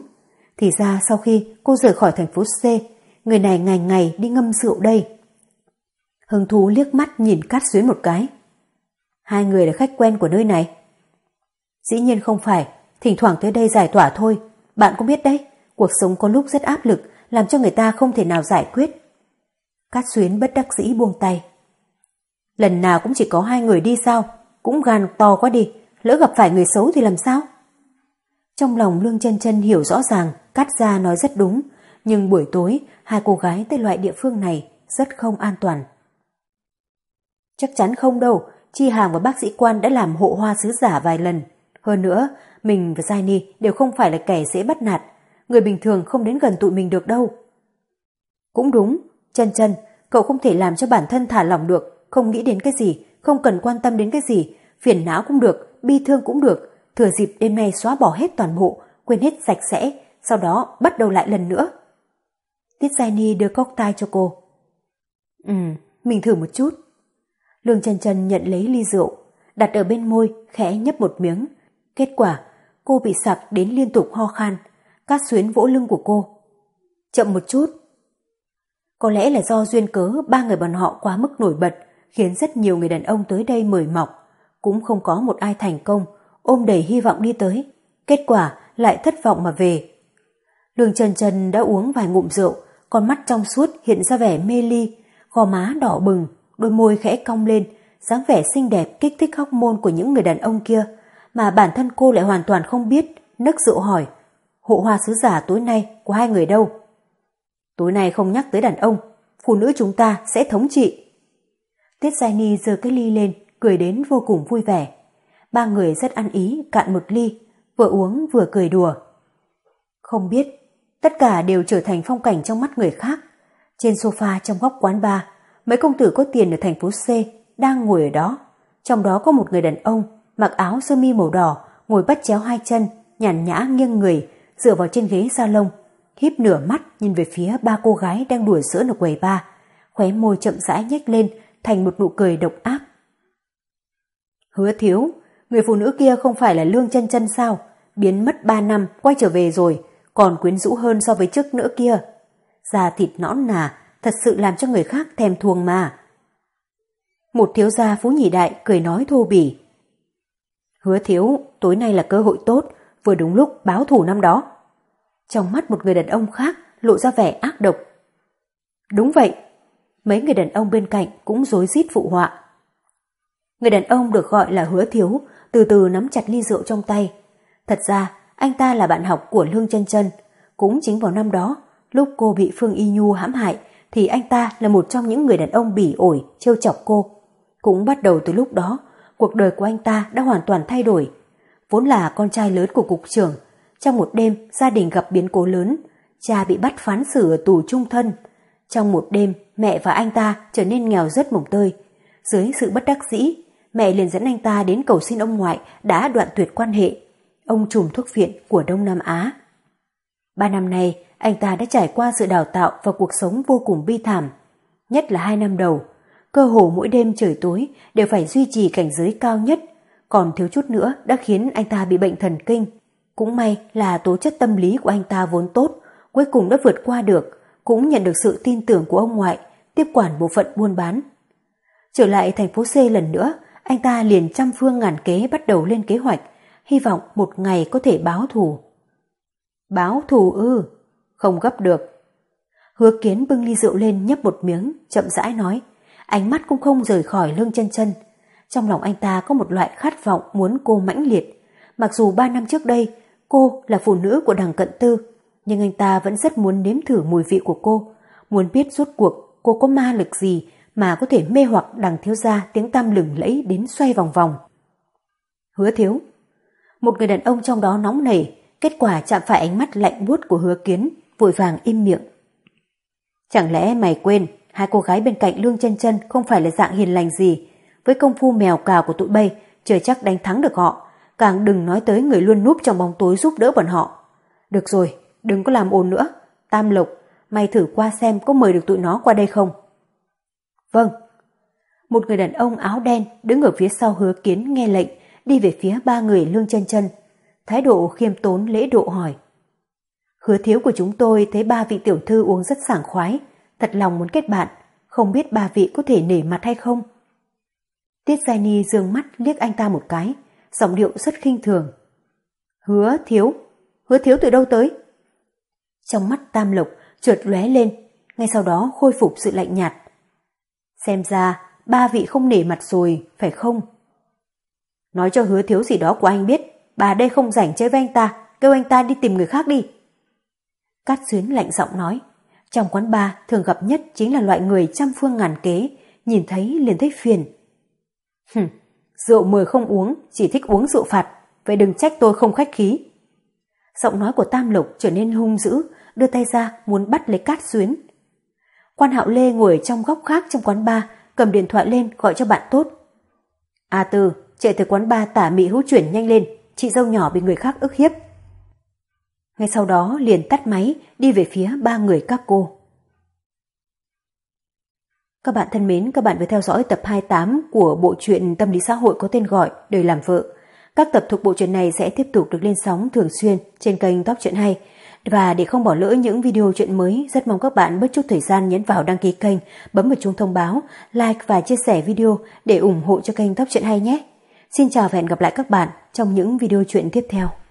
Thì ra sau khi cô rời khỏi thành phố C, người này ngày ngày đi ngâm rượu đây. Hưng Thú liếc mắt nhìn Cát Xuyến một cái. Hai người là khách quen của nơi này. Dĩ nhiên không phải, thỉnh thoảng tới đây giải tỏa thôi. Bạn cũng biết đấy, cuộc sống có lúc rất áp lực, làm cho người ta không thể nào giải quyết. Cát Xuyến bất đắc dĩ buông tay. Lần nào cũng chỉ có hai người đi sao, cũng gan to quá đi, lỡ gặp phải người xấu thì làm sao? Trong lòng Lương chân chân hiểu rõ ràng, Cát Gia nói rất đúng, nhưng buổi tối hai cô gái tới loại địa phương này rất không an toàn. Chắc chắn không đâu, Chi Hàng và bác sĩ quan đã làm hộ hoa sứ giả vài lần. Hơn nữa, mình và Giai Ni đều không phải là kẻ dễ bắt nạt, người bình thường không đến gần tụi mình được đâu. Cũng đúng, chân chân, cậu không thể làm cho bản thân thả lỏng được, không nghĩ đến cái gì, không cần quan tâm đến cái gì, phiền não cũng được, bi thương cũng được, thừa dịp đêm nay xóa bỏ hết toàn bộ, quên hết sạch sẽ, sau đó bắt đầu lại lần nữa. Tiết Giai Ni đưa cốc tai cho cô. Ừ, mình thử một chút. Lương chân chân nhận lấy ly rượu, đặt ở bên môi, khẽ nhấp một miếng. Kết quả, cô bị sặc đến liên tục ho khan, cát xuyến vỗ lưng của cô. Chậm một chút. Có lẽ là do duyên cớ ba người bọn họ quá mức nổi bật, khiến rất nhiều người đàn ông tới đây mời mọc. Cũng không có một ai thành công, ôm đầy hy vọng đi tới. Kết quả lại thất vọng mà về. Lương Trần Trần đã uống vài ngụm rượu, con mắt trong suốt hiện ra vẻ mê ly, gò má đỏ bừng, đôi môi khẽ cong lên, dáng vẻ xinh đẹp kích thích hóc môn của những người đàn ông kia, mà bản thân cô lại hoàn toàn không biết, nức rượu hỏi, hộ hoa sứ giả tối nay của hai người đâu? Tối nay không nhắc tới đàn ông, phụ nữ chúng ta sẽ thống trị. Tiết Giai Ni giơ cái ly lên, cười đến vô cùng vui vẻ. Ba người rất ăn ý, cạn một ly, vừa uống vừa cười đùa. Không biết, tất cả đều trở thành phong cảnh trong mắt người khác. Trên sofa trong góc quán bar, mấy công tử có tiền ở thành phố C đang ngồi ở đó. Trong đó có một người đàn ông mặc áo sơ mi màu đỏ, ngồi bắt chéo hai chân, nhàn nhã nghiêng người, dựa vào trên ghế salon, híp nửa mắt nhìn về phía ba cô gái đang đùa sữa ở quầy ba, khóe môi chậm rãi nhếch lên thành một nụ cười độc ác. Hứa thiếu, người phụ nữ kia không phải là Lương chân chân sao? Biến mất ba năm, quay trở về rồi, còn quyến rũ hơn so với trước nữa kia. Da thịt nõn nà, thật sự làm cho người khác thèm thuồng mà. Một thiếu gia phú nhị đại cười nói thô bỉ. Hứa thiếu, tối nay là cơ hội tốt, vừa đúng lúc báo thủ năm đó. Trong mắt một người đàn ông khác lộ ra vẻ ác độc. Đúng vậy, mấy người đàn ông bên cạnh cũng rối rít phụ họa. Người đàn ông được gọi là hứa thiếu, từ từ nắm chặt ly rượu trong tay. Thật ra, anh ta là bạn học của Lương chân chân Cũng chính vào năm đó, lúc cô bị Phương Y Nhu hãm hại, thì anh ta là một trong những người đàn ông bỉ ổi, trêu chọc cô. Cũng bắt đầu từ lúc đó, cuộc đời của anh ta đã hoàn toàn thay đổi. Vốn là con trai lớn của cục trưởng, trong một đêm gia đình gặp biến cố lớn, cha bị bắt phán xử ở tù trung thân. Trong một đêm, mẹ và anh ta trở nên nghèo rất mồng tơi. Dưới sự bất đắc dĩ, mẹ liền dẫn anh ta đến cầu xin ông ngoại đã đoạn tuyệt quan hệ, ông trùm thuốc viện của Đông Nam Á. Ba năm nay, anh ta đã trải qua sự đào tạo và cuộc sống vô cùng bi thảm. Nhất là hai năm đầu, cơ hồ mỗi đêm trời tối đều phải duy trì cảnh giới cao nhất, còn thiếu chút nữa đã khiến anh ta bị bệnh thần kinh. Cũng may là tố chất tâm lý của anh ta vốn tốt, cuối cùng đã vượt qua được, cũng nhận được sự tin tưởng của ông ngoại, tiếp quản bộ phận buôn bán. Trở lại thành phố C lần nữa, anh ta liền trăm phương ngàn kế bắt đầu lên kế hoạch, hy vọng một ngày có thể báo thù. Báo thù ư, không gấp được. Hứa kiến bưng ly rượu lên nhấp một miếng, chậm rãi nói, ánh mắt cũng không rời khỏi lương chân chân. Trong lòng anh ta có một loại khát vọng muốn cô mãnh liệt. Mặc dù ba năm trước đây, cô là phụ nữ của đằng cận tư, nhưng anh ta vẫn rất muốn nếm thử mùi vị của cô, muốn biết rốt cuộc cô có ma lực gì mà có thể mê hoặc đằng thiếu gia tiếng tam lừng lẫy đến xoay vòng vòng. Hứa thiếu. Một người đàn ông trong đó nóng nảy, kết quả chạm phải ánh mắt lạnh buốt của hứa kiến, vội vàng im miệng. Chẳng lẽ mày quên, hai cô gái bên cạnh Lương chân chân không phải là dạng hiền lành gì, với công phu mèo cào của tụi bay, trời chắc đánh thắng được họ, càng đừng nói tới người luôn núp trong bóng tối giúp đỡ bọn họ. Được rồi, đừng có làm ồn nữa. Tam Lộc, mày thử qua xem có mời được tụi nó qua đây không? Vâng. Một người đàn ông áo đen đứng ở phía sau hứa kiến nghe lệnh, đi về phía ba người lương chân chân. Thái độ khiêm tốn lễ độ hỏi. Hứa thiếu của chúng tôi thấy ba vị tiểu thư uống rất sảng khoái, thật lòng muốn kết bạn, không biết ba vị có thể nể mặt hay không. Tiết Giai Ni dương mắt liếc anh ta một cái, giọng điệu rất khinh thường. Hứa thiếu, hứa thiếu từ đâu tới? Trong mắt Tam Lộc trượt lóe lên, ngay sau đó khôi phục sự lạnh nhạt. Xem ra ba vị không nể mặt rồi, phải không? Nói cho hứa thiếu gì đó của anh biết, bà đây không rảnh chơi với anh ta, kêu anh ta đi tìm người khác đi. Cát Xuyến lạnh giọng nói, trong quán bar thường gặp nhất chính là loại người trăm phương ngàn kế, nhìn thấy liền thấy phiền. Hừm, rượu mời không uống, chỉ thích uống rượu phạt, vậy đừng trách tôi không khách khí. Giọng nói của Tam Lộc trở nên hung dữ, đưa tay ra muốn bắt lấy Cát Xuyến. Quan Hạo Lê ngồi trong góc khác trong quán bar, cầm điện thoại lên gọi cho bạn tốt. A Tư, chạy tới quán bar tả mị hữu chuyển nhanh lên, chị dâu nhỏ bị người khác ức hiếp. Ngay sau đó liền tắt máy, đi về phía ba người các cô. Các bạn thân mến, các bạn vừa theo dõi tập 28 của bộ truyện tâm lý xã hội có tên gọi Đời làm vợ. Các tập thuộc bộ truyện này sẽ tiếp tục được lên sóng thường xuyên trên kênh Top Truyện Hay. Và để không bỏ lỡ những video chuyện mới, rất mong các bạn bớt chút thời gian nhấn vào đăng ký kênh, bấm vào chuông thông báo, like và chia sẻ video để ủng hộ cho kênh Top Truyện Hay nhé. Xin chào và hẹn gặp lại các bạn trong những video chuyện tiếp theo.